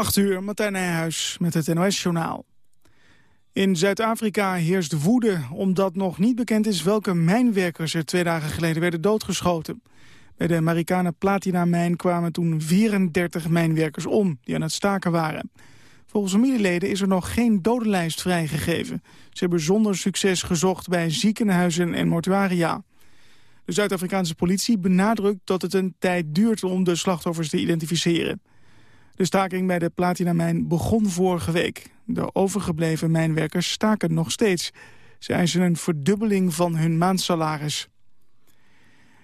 8 uur, Martijn Nijhuis met het NOS-journaal. In Zuid-Afrika heerst woede omdat nog niet bekend is welke mijnwerkers er twee dagen geleden werden doodgeschoten. Bij de Marikana Platina-mijn kwamen toen 34 mijnwerkers om die aan het staken waren. Volgens familieleden is er nog geen dodenlijst vrijgegeven. Ze hebben zonder succes gezocht bij ziekenhuizen en mortuaria. De Zuid-Afrikaanse politie benadrukt dat het een tijd duurt om de slachtoffers te identificeren. De staking bij de platinamijn begon vorige week. De overgebleven mijnwerkers staken nog steeds. Ze eisen een verdubbeling van hun maandsalaris.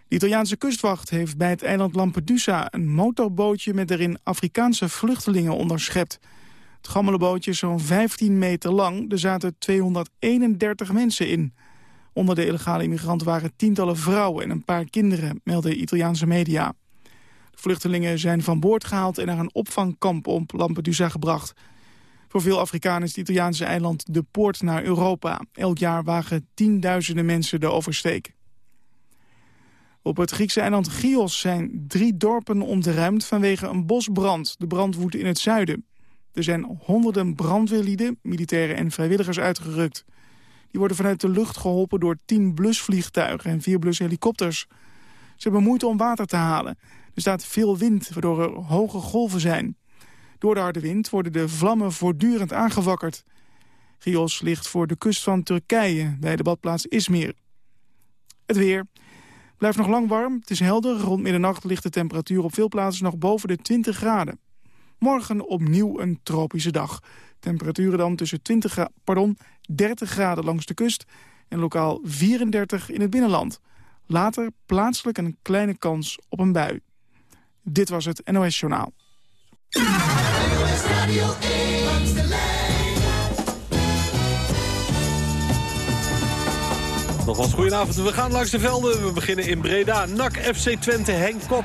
De Italiaanse kustwacht heeft bij het eiland Lampedusa... een motorbootje met erin Afrikaanse vluchtelingen onderschept. Het gammele bootje is zo'n 15 meter lang. Er zaten 231 mensen in. Onder de illegale immigranten waren tientallen vrouwen en een paar kinderen... melden Italiaanse media. Vluchtelingen zijn van boord gehaald en naar een opvangkamp op Lampedusa gebracht. Voor veel Afrikanen is het Italiaanse eiland de poort naar Europa. Elk jaar wagen tienduizenden mensen de oversteek. Op het Griekse eiland Chios zijn drie dorpen ontruimd vanwege een bosbrand. De brand woedt in het zuiden. Er zijn honderden brandweerlieden, militairen en vrijwilligers uitgerukt. Die worden vanuit de lucht geholpen door tien blusvliegtuigen en vier blushelikopters. Ze hebben moeite om water te halen. Er staat veel wind, waardoor er hoge golven zijn. Door de harde wind worden de vlammen voortdurend aangewakkerd. Chios ligt voor de kust van Turkije, bij de badplaats Izmir. Het weer. Blijft nog lang warm, het is helder. Rond middernacht ligt de temperatuur op veel plaatsen nog boven de 20 graden. Morgen opnieuw een tropische dag. Temperaturen dan tussen 20, pardon, 30 graden langs de kust... en lokaal 34 in het binnenland. Later plaatselijk een kleine kans op een bui. Dit was het NOS Journaal. Nogmaals, goedenavond. We gaan langs de velden. We beginnen in Breda. NAC FC Twente, Henk Kok.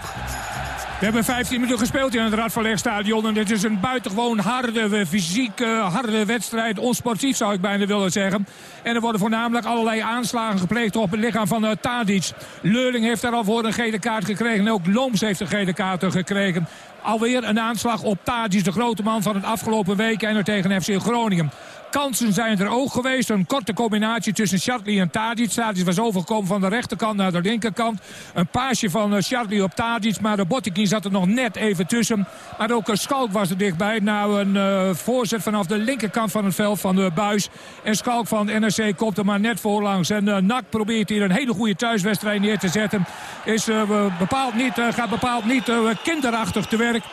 We hebben 15 minuten gespeeld in het Radverlegstadion. En dit is een buitengewoon harde, fysiek harde wedstrijd. Onsportief zou ik bijna willen zeggen. En er worden voornamelijk allerlei aanslagen gepleegd op het lichaam van uh, Tadic. Leuring heeft daar al voor een gele kaart gekregen. En ook Looms heeft een gele kaart gekregen. Alweer een aanslag op Tadic, de grote man van het afgelopen week. En er tegen FC Groningen. Kansen zijn er ook geweest. Een korte combinatie tussen Shatley en Tadic. Tadic was overgekomen van de rechterkant naar de linkerkant. Een paasje van uh, Shatley op Tadic. Maar de Bottekin zat er nog net even tussen. Maar ook Schalk was er dichtbij. Nou een uh, voorzet vanaf de linkerkant van het veld van de buis. En Schalk van NRC komt er maar net voorlangs. En uh, probeert hier een hele goede thuiswedstrijd neer te zetten. Is, bepaald niet, gaat bepaald niet kinderachtig te werk.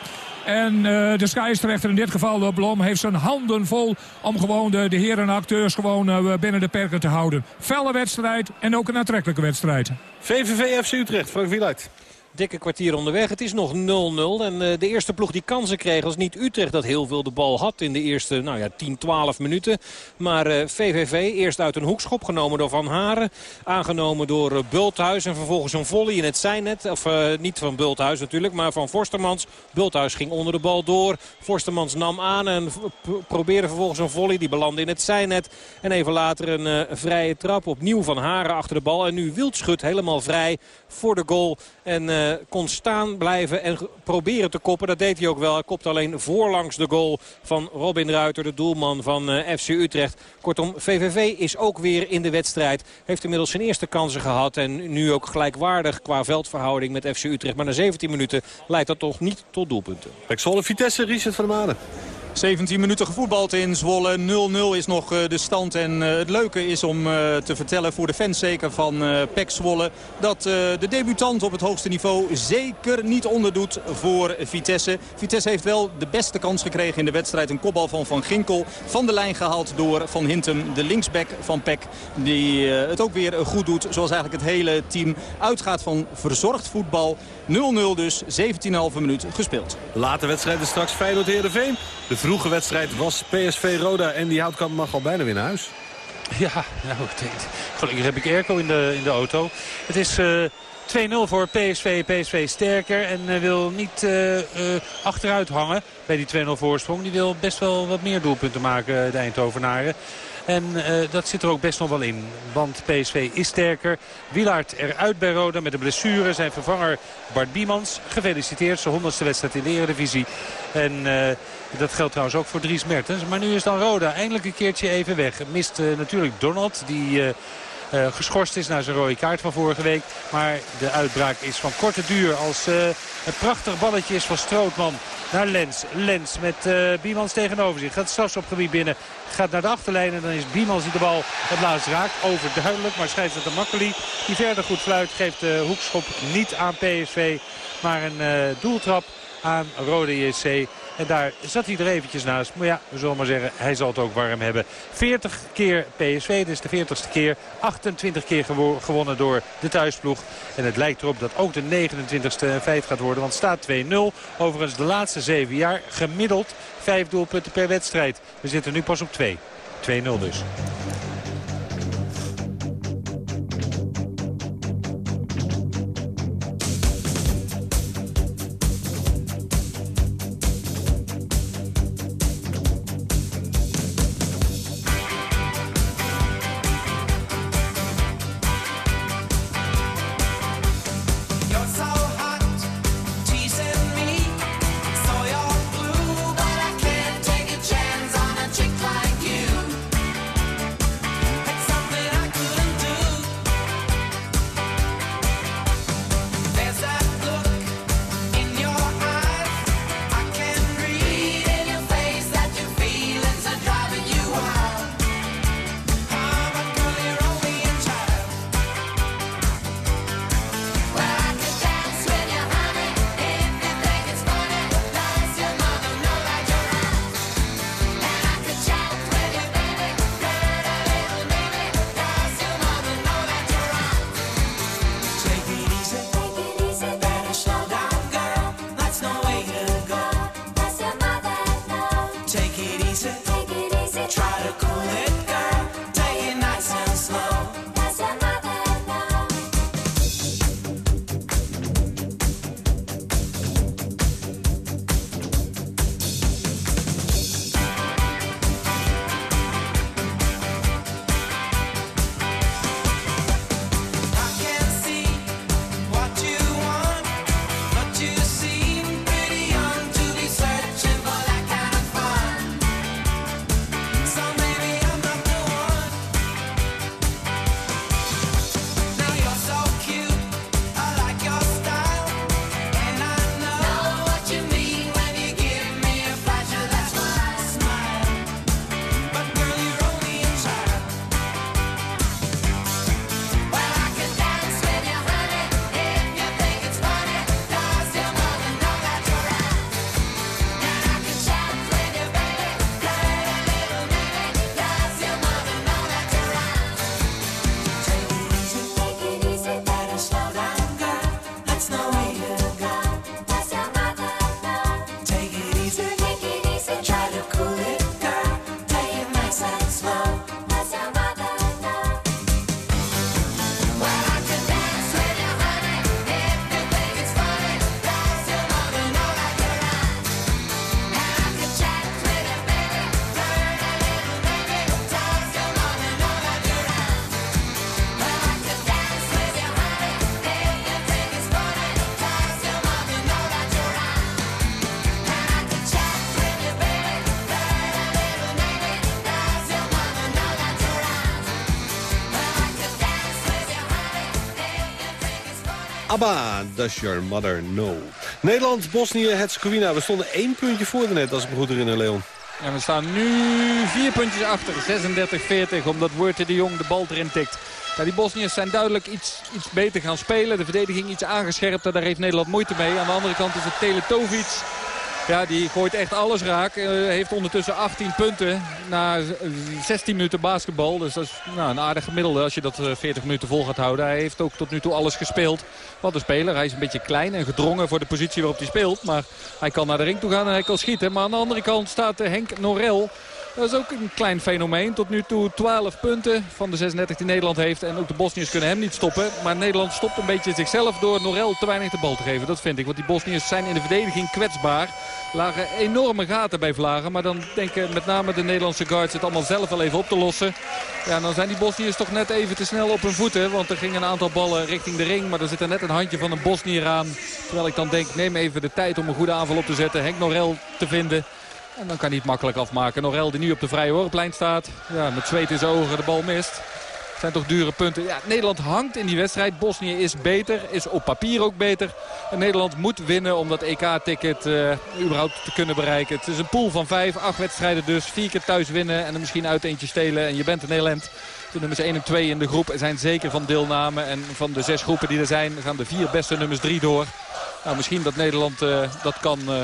En uh, de scheidsrechter in dit geval, de Blom, heeft zijn handen vol om gewoon de, de heren en acteurs gewoon uh, binnen de perken te houden. Felle wedstrijd en ook een aantrekkelijke wedstrijd. VVV FC Utrecht, Frank Wieluid dikke kwartier onderweg. Het is nog 0-0. En uh, de eerste ploeg die kansen kreeg was niet Utrecht dat heel veel de bal had in de eerste nou ja, 10, 12 minuten. Maar VVV eerst uit een hoekschop genomen door Van Haren. Aangenomen door uh, Bulthuis en vervolgens een volley in het zijnet. Of niet van Bulthuis natuurlijk, maar van Forstermans. Bulthuis ging onder de bal door. Forstermans nam aan en probeerde vervolgens een volley. Die belandde in het zijnet. En even later een vrije trap. Opnieuw Van Haren achter de bal. En nu Wildschut helemaal vrij voor de goal. En uh, kon staan blijven en proberen te koppen. Dat deed hij ook wel. Hij kopte alleen voorlangs de goal van Robin Ruiter, de doelman van uh, FC Utrecht. Kortom, VVV is ook weer in de wedstrijd. Heeft inmiddels zijn eerste kansen gehad. En nu ook gelijkwaardig qua veldverhouding met FC Utrecht. Maar na 17 minuten leidt dat toch niet tot doelpunten. Pexolle Vitesse, Richard van der Maden. 17 minuten gevoetbald in Zwolle. 0-0 is nog de stand. En het leuke is om te vertellen voor de fans zeker van PEC Zwolle... dat de debutant op het hoogste niveau zeker niet onderdoet voor Vitesse. Vitesse heeft wel de beste kans gekregen in de wedstrijd. Een kopbal van Van Ginkel van de lijn gehaald door Van Hintem, de linksback van PEC. Die het ook weer goed doet, zoals eigenlijk het hele team uitgaat van verzorgd voetbal. 0-0 dus, 17,5 minuut gespeeld. Late wedstrijd straks Feyenoord-Herenveen. De vroege wedstrijd was PSV-Roda en die houtkamp mag al bijna weer naar huis. Ja, nou, gelukkig heb ik airco in de, in de auto. Het is... Uh 2-0 voor PSV. PSV sterker en wil niet achteruit hangen bij die 2-0 voorsprong. Die wil best wel wat meer doelpunten maken, de Eindhovenaren. En dat zit er ook best nog wel in. Want PSV is sterker. Wilaert eruit bij Roda met de blessure. Zijn vervanger Bart Biemans. Gefeliciteerd. Zijn honderdste wedstrijd in de Eredivisie. En dat geldt trouwens ook voor Dries Mertens. Maar nu is dan Roda eindelijk een keertje even weg. Mist uh, natuurlijk Donald. Die... Uh, geschorst is na zijn rode kaart van vorige week. Maar de uitbraak is van korte duur als uh, een prachtig balletje is van Strootman naar Lens. Lens met uh, Biemans tegenover zich. Gaat straks op gebied binnen. Gaat naar de achterlijn en dan is Biemans die de bal het laatst raakt. Overduidelijk. Maar scheidsrechter Makkeli die verder goed fluit. Geeft de hoekschop niet aan PSV. Maar een doeltrap aan Rode JC. En daar zat hij er eventjes naast. Maar ja, we zullen maar zeggen, hij zal het ook warm hebben. 40 keer PSV, dit is de 40ste keer. 28 keer gewonnen door de thuisploeg. En het lijkt erop dat ook de 29ste een feit gaat worden. Want staat 2-0. Overigens de laatste 7 jaar gemiddeld 5 doelpunten per wedstrijd. We zitten nu pas op 2. 2-0 dus. Does Your Mother Know? Nederland, Bosnië, Herzegovina. We stonden één puntje voor de net, als ik me goed herinner, Leon. En we staan nu vier puntjes achter, 36-40, omdat Worte de Jong de bal erin tikt. Ja, die Bosniërs zijn duidelijk iets, iets beter gaan spelen. De verdediging iets aangescherpt, daar heeft Nederland moeite mee. Aan de andere kant is het Teletovic ja, die gooit echt alles raak. Uh, heeft ondertussen 18 punten na 16 minuten basketbal. Dus dat is nou, een aardig gemiddelde als je dat 40 eh, minuten vol gaat houden. Hij heeft ook tot nu toe alles gespeeld. Wat een speler. Hij is een beetje klein en gedrongen voor de positie waarop hij speelt. Maar hij kan naar de ring toe gaan en hij kan schieten. Maar aan de andere kant staat Henk Norel Dat is ook een klein fenomeen. Tot nu toe 12 punten van de 36 die Nederland heeft. En ook de Bosniërs kunnen hem niet stoppen. Maar Nederland stopt een beetje zichzelf door Norel te weinig de bal te geven. Dat vind ik. Want die Bosniërs zijn in de verdediging kwetsbaar. Lagen enorme gaten bij Vlagen. Maar dan denken met name de Nederlandse guards het allemaal zelf wel even op te lossen. Ja, dan zijn die Bosniërs toch net even te snel op hun voeten. Want er gingen een aantal ballen richting de ring. Maar er zit er net een handje van een Bosnier aan. Terwijl ik dan denk, neem even de tijd om een goede aanval op te zetten. Henk Norel te vinden. En dan kan hij het makkelijk afmaken. Norel die nu op de vrije worplijn staat. Ja, met zweet in zijn ogen de bal mist. Zijn toch dure punten. Ja, Nederland hangt in die wedstrijd. Bosnië is beter, is op papier ook beter. En Nederland moet winnen om dat EK-ticket uh, überhaupt te kunnen bereiken. Het is een pool van vijf, acht wedstrijden dus. Vier keer thuis winnen en er misschien uit eentje stelen. En je bent een Nederland. De nummers 1 en 2 in de groep zijn zeker van deelname. En van de zes groepen die er zijn gaan de vier beste nummers 3 door. Nou, misschien dat Nederland uh, dat kan uh,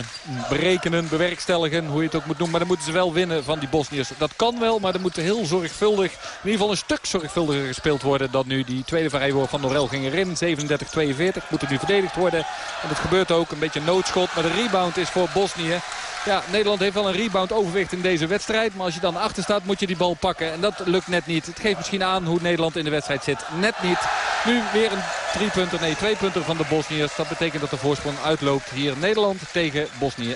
berekenen, bewerkstelligen, hoe je het ook moet noemen. Maar dan moeten ze wel winnen van die Bosniërs. Dat kan wel, maar er moet heel zorgvuldig, in ieder geval een stuk zorgvuldiger gespeeld worden dan nu. Die tweede vrijwoord van Norel ging erin, 37-42, moet er nu verdedigd worden. En dat gebeurt ook, een beetje noodschot. Maar de rebound is voor Bosnië. Ja, Nederland heeft wel een rebound overwicht in deze wedstrijd. Maar als je dan achter staat moet je die bal pakken. En dat lukt net niet. Het geeft misschien aan hoe Nederland in de wedstrijd zit. Net niet. Nu weer een drie punten, nee twee punten van de Bosniërs. Dat betekent dat de voorsprong uitloopt hier Nederland tegen Bosnië 37-44.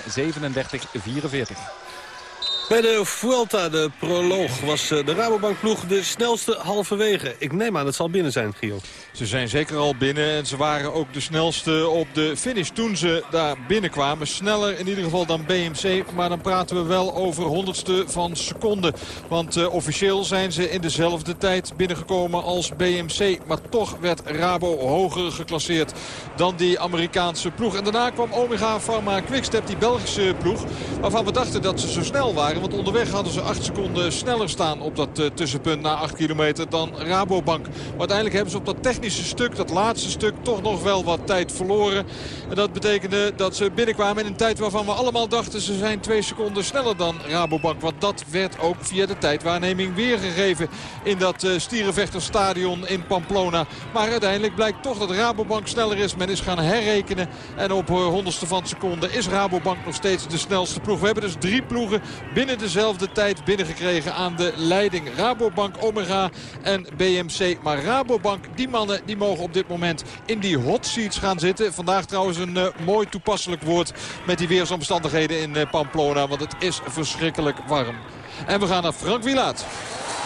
Bij de Vuelta, de proloog, was eh, de Rabobank-ploeg de snelste halverwege. Ik neem aan, het zal binnen zijn, Gio. Ze zijn zeker al binnen en ze waren ook de snelste op de finish toen ze daar binnenkwamen. Sneller in ieder geval dan BMC, maar dan praten we wel over honderdste van seconde. Want uh, officieel zijn ze in dezelfde tijd binnengekomen als BMC. Maar toch werd Rabo hoger geclasseerd dan die Amerikaanse ploeg. En daarna kwam Omega Pharma Quickstep, die Belgische ploeg, waarvan we dachten dat ze zo snel waren. Want onderweg hadden ze 8 seconden sneller staan op dat uh, tussenpunt na 8 kilometer dan Rabobank. Maar uiteindelijk hebben ze op dat technische stuk, dat laatste stuk, toch nog wel wat tijd verloren. En dat betekende dat ze binnenkwamen in een tijd waarvan we allemaal dachten ze zijn 2 seconden sneller dan Rabobank. Want dat werd ook via de tijdwaarneming weergegeven in dat uh, Stierenvechterstadion in Pamplona. Maar uiteindelijk blijkt toch dat Rabobank sneller is. Men is gaan herrekenen en op uh, honderdste van seconde is Rabobank nog steeds de snelste ploeg. We hebben dus drie ploegen binnen dezelfde tijd binnengekregen aan de leiding. Rabobank, Omega en BMC. Maar Rabobank, die mannen die mogen op dit moment in die hot seats gaan zitten. Vandaag trouwens een uh, mooi toepasselijk woord met die weersomstandigheden in uh, Pamplona. Want het is verschrikkelijk warm. En we gaan naar Frank Wilaat.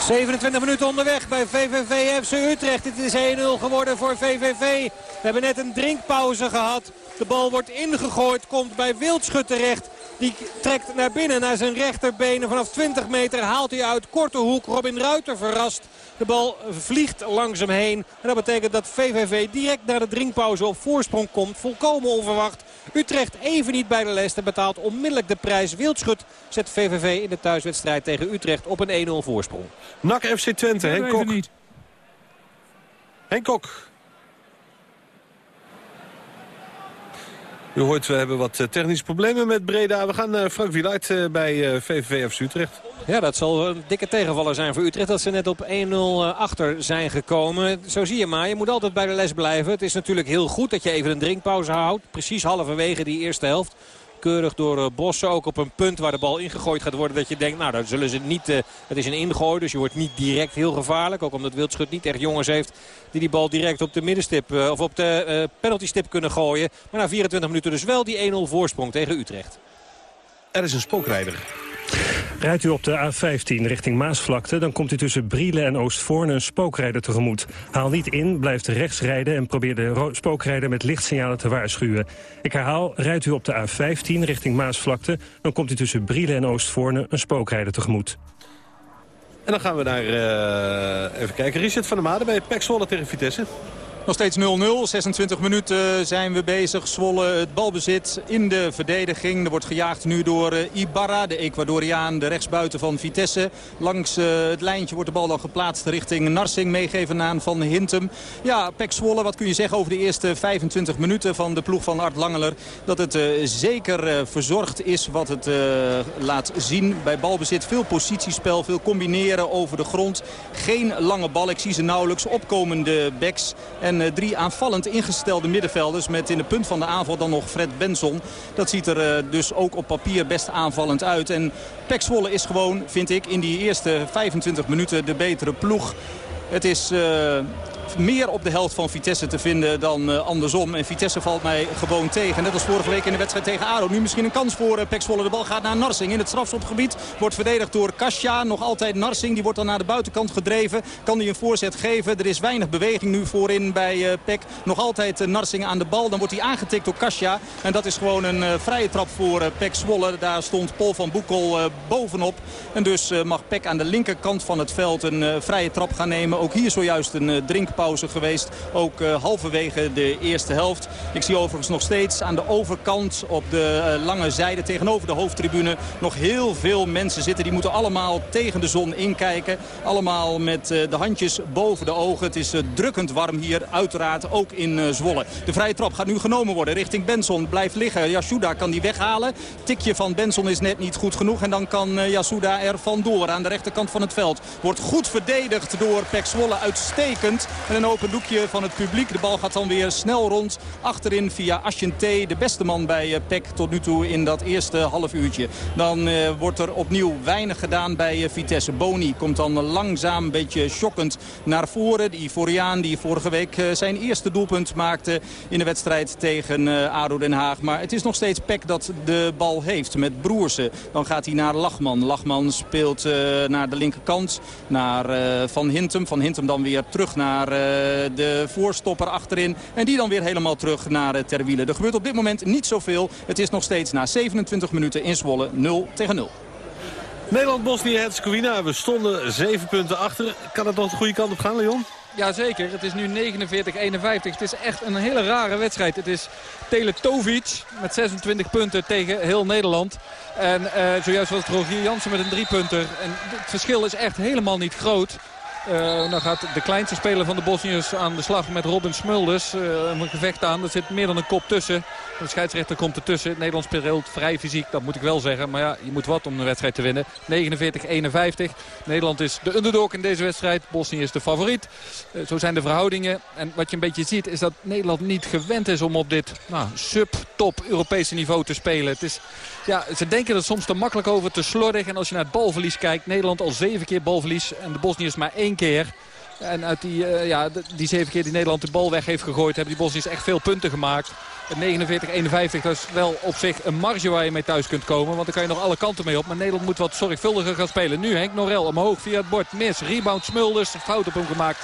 27 minuten onderweg bij VVV FC Utrecht. Het is 1-0 geworden voor VVV. We hebben net een drinkpauze gehad. De bal wordt ingegooid, komt bij Wildschut terecht. Die trekt naar binnen naar zijn rechterbenen. Vanaf 20 meter haalt hij uit. Korte hoek. Robin Ruiter verrast. De bal vliegt langs hem heen. En dat betekent dat VVV direct naar de drinkpauze op voorsprong komt. Volkomen onverwacht. Utrecht even niet bij de les en betaalt onmiddellijk de prijs. Wildschut zet VVV in de thuiswedstrijd tegen Utrecht op een 1-0 voorsprong. NAC FC Twente, Henk Kok. Niet. Henk Kok. U hoort, we hebben wat technische problemen met Breda. We gaan naar Frank Wieluid bij VVV FC Utrecht. Ja, dat zal een dikke tegenvaller zijn voor Utrecht. Dat ze net op 1-0 achter zijn gekomen. Zo zie je maar. Je moet altijd bij de les blijven. Het is natuurlijk heel goed dat je even een drinkpauze houdt. Precies halverwege die eerste helft keurig door Bossen. Ook op een punt waar de bal ingegooid gaat worden. Dat je denkt, nou dan zullen ze niet... Uh, het is een ingooi, dus je wordt niet direct heel gevaarlijk. Ook omdat Wildschut niet echt jongens heeft die die bal direct op de middenstip... Uh, of op de penaltystip kunnen gooien. Maar na 24 minuten dus wel die 1-0 voorsprong tegen Utrecht. Er is een spookrijder. Rijdt u op de A15 richting Maasvlakte... dan komt u tussen Brielen en Oostvoorne een spookrijder tegemoet. Haal niet in, blijft rechts rijden... en probeer de spookrijder met lichtsignalen te waarschuwen. Ik herhaal, rijdt u op de A15 richting Maasvlakte... dan komt u tussen Brielen en Oostvoorne een spookrijder tegemoet. En dan gaan we naar, uh, even kijken, Richard van der Made bij Pek Zwolle tegen Vitesse. Nog steeds 0-0. 26 minuten zijn we bezig. Zwolle het balbezit in de verdediging. Er wordt gejaagd nu door Ibarra, de Ecuadoriaan, de rechtsbuiten van Vitesse. Langs het lijntje wordt de bal dan geplaatst richting Narsing. Meegeven aan Van Hintem. Ja, Pek Zwolle, wat kun je zeggen over de eerste 25 minuten van de ploeg van Art Langeler? Dat het zeker verzorgd is wat het laat zien. Bij balbezit veel positiespel, veel combineren over de grond. Geen lange bal, ik zie ze nauwelijks. Opkomende backs. En En drie aanvallend ingestelde middenvelders met in de punt van de aanval dan nog Fred Benson. Dat ziet er dus ook op papier best aanvallend uit. En Pek Zwolle is gewoon, vind ik, in die eerste 25 minuten de betere ploeg. Het is meer op de helft van Vitesse te vinden dan uh, andersom. En Vitesse valt mij gewoon tegen. Net als vorige week in de wedstrijd tegen ADO. Nu misschien een kans voor uh, Pek Zwolle. De bal gaat naar Narsing in het strafschopgebied. Wordt verdedigd door Kasia. Nog altijd Narsing. Die wordt dan naar de buitenkant gedreven. Kan hij een voorzet geven. Er is weinig beweging nu voorin bij uh, Pek. Nog altijd Narsing aan de bal. Dan wordt hij aangetikt door Kasia. En dat is gewoon een vrije trap voor Pek Zwolle. Daar stond Paul van Boekel bovenop. En dus mag Pek aan de linkerkant van het veld een vrije trap gaan nemen. Ook hier zojuist een geweest. Ook uh, halverwege de eerste helft. Ik zie overigens nog steeds aan de overkant op de uh, lange zijde tegenover de hoofdtribune nog heel veel mensen zitten. Die moeten allemaal tegen de zon inkijken. Allemaal met uh, de handjes boven de ogen. Het is drukkend warm hier, uiteraard ook in Zwolle. De vrije trap gaat nu genomen worden richting Benson. Blijft liggen. Yasuda kan die weghalen. Tikje van Benson is net niet goed genoeg. En dan kan Yasuda er vandoor aan de rechterkant van het veld. Wordt goed verdedigd door Pek Zwolle. Uitstekend. En een open doekje van het publiek. De bal gaat dan weer snel rond. Achterin via Aschente, de beste man bij eh, PEC tot nu toe in dat eerste half uurtje. Dan uh, wordt er opnieuw weinig gedaan bij uh, Vitesse. Boni komt dan langzaam, een beetje shockend naar voren. Die Ivoriaan die vorige week zijn eerste doelpunt maakte in de wedstrijd tegen ADO Den Haag. Maar het is nog steeds PEC dat de bal heeft met Broersen. Dan gaat hij naar Lachman. Lachman speelt naar de linkerkant, naar Van Hintem. Van Hintem dan weer terug naar eh, de voorstopper achterin. En die dan weer helemaal terug naar eh, Terwielen. Er gebeurt op dit moment niet zoveel. Het is nog steeds na 27 minuten in Zwolle 0 tegen 0. Nederland-Bosnië-Herzegovina. We stonden 7 punten achter. Kan het nog de goede kant op gaan, Leon? Jazeker, het is nu 49-51. Het is echt een hele rare wedstrijd. Het is Teletovic met 26 punten tegen heel Nederland. En uh, zojuist was het Rogier Jansen met een driepunter. En het verschil is echt helemaal niet groot. Dan gaat de kleinste speler van de Bosniërs aan de slag met Robin Smulders. Uh, een gevecht aan. Er zit meer dan een kop tussen. De scheidsrechter komt ertussen. Nederland speelt vrij fysiek, dat moet ik wel zeggen. Maar ja, je moet wat om een wedstrijd te winnen. 49-51. Nederland is de underdog in deze wedstrijd. Bosnië is de favoriet. Uh, zo zijn de verhoudingen. En wat je een beetje ziet is dat Nederland niet gewend is om op dit nou, sub-top Europese niveau te spelen. Het is, ja, ze denken er soms te makkelijk over, te slordig. En als je naar het balverlies kijkt, Nederland al zeven keer balverlies. En de Bosniërs maar één keer. En uit die, uh, ja, die zeven keer die Nederland de bal weg heeft gegooid... hebben die Bosniërs echt veel punten gemaakt. 49-51, dat is wel op zich een marge waar je mee thuis kunt komen. Want dan kan je nog alle kanten mee op. Maar Nederland moet wat zorgvuldiger gaan spelen. Nu Henk Norel omhoog via het bord. Mis, rebound Smulders. Fout op hem gemaakt.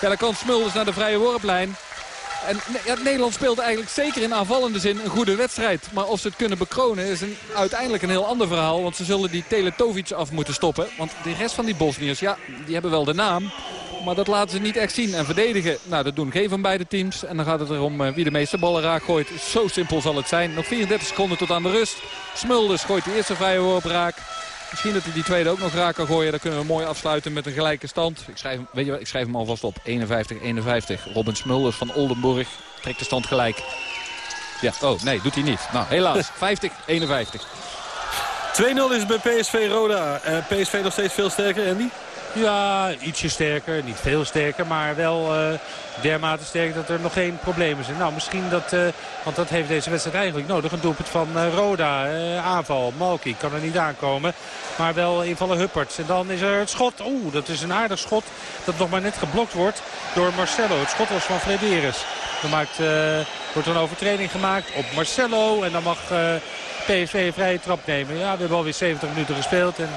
Ja, kan Smulders naar de vrije worplijn. En Nederland speelt eigenlijk zeker in aanvallende zin een goede wedstrijd. Maar of ze het kunnen bekronen is een, uiteindelijk een heel ander verhaal. Want ze zullen die Teletovic af moeten stoppen. Want de rest van die Bosniërs, ja, die hebben wel de naam. Maar dat laten ze niet echt zien. En verdedigen, nou dat doen geen van beide teams. En dan gaat het erom uh, wie de meeste ballen raak gooit. Zo simpel zal het zijn. Nog 34 seconden tot aan de rust. Smulders gooit de eerste vrije worp raak. Misschien dat hij die tweede ook nog raak kan gooien. Dan kunnen we mooi afsluiten met een gelijke stand. Ik schrijf, weet je, ik schrijf hem alvast op. 51-51. Robin Smulders van Oldenburg trekt de stand gelijk. Ja, oh nee, doet hij niet. Nou, helaas. 50-51. 2-0 is bij PSV Roda. Uh, PSV nog steeds veel sterker, Andy? Ja, ietsje sterker. Niet veel sterker, maar wel uh, dermate sterk dat er nog geen problemen zijn. Nou, misschien dat, uh, want dat heeft deze wedstrijd eigenlijk nodig. Een doelpunt van uh, Roda. aanval. Malki kan er niet aankomen. Maar wel invallen Hupperts. En dan is er het schot. Oeh, dat is een aardig schot. Dat nog maar net geblokt wordt door Marcelo. Het schot was van Frederis. Dan maakt, wordt een overtreding gemaakt op Marcelo. En dan mag PSV een vrije trap nemen. Ja, we hebben alweer 70 minuten gespeeld. En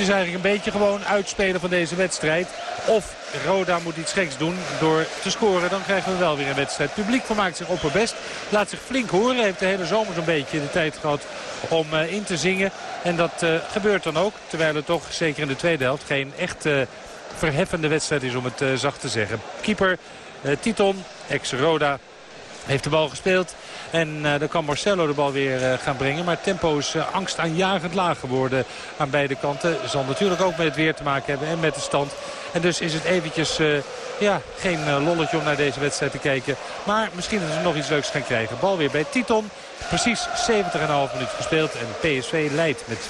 is eigenlijk een beetje gewoon uitspelen van deze wedstrijd. Of Roda moet iets geks doen door te scoren. Dan krijgen we wel weer een wedstrijd. Het publiek vermaakt zich opperbest. Laat zich flink horen. Heeft de hele zomer zo'n beetje de tijd gehad om uh, in te zingen. En dat uh, gebeurt dan ook. Terwijl het toch, zeker in de tweede helft, geen echt uh, verheffende wedstrijd is om het zacht te zeggen. Keeper Titon, ex-Roda, heeft de bal gespeeld. En uh, dan kan Marcelo de bal weer uh, gaan brengen. Maar tempo is uh, angstaanjagend laag geworden aan beide kanten. Zal natuurlijk ook met het weer te maken hebben en met de stand. En dus is het eventjes ja, geen lolletje om naar deze wedstrijd te kijken. Maar misschien dat ze nog iets leuks gaan krijgen. Bal weer bij Titon. Precies 70,5 minuten gespeeld. En PSV leidt met 2-0.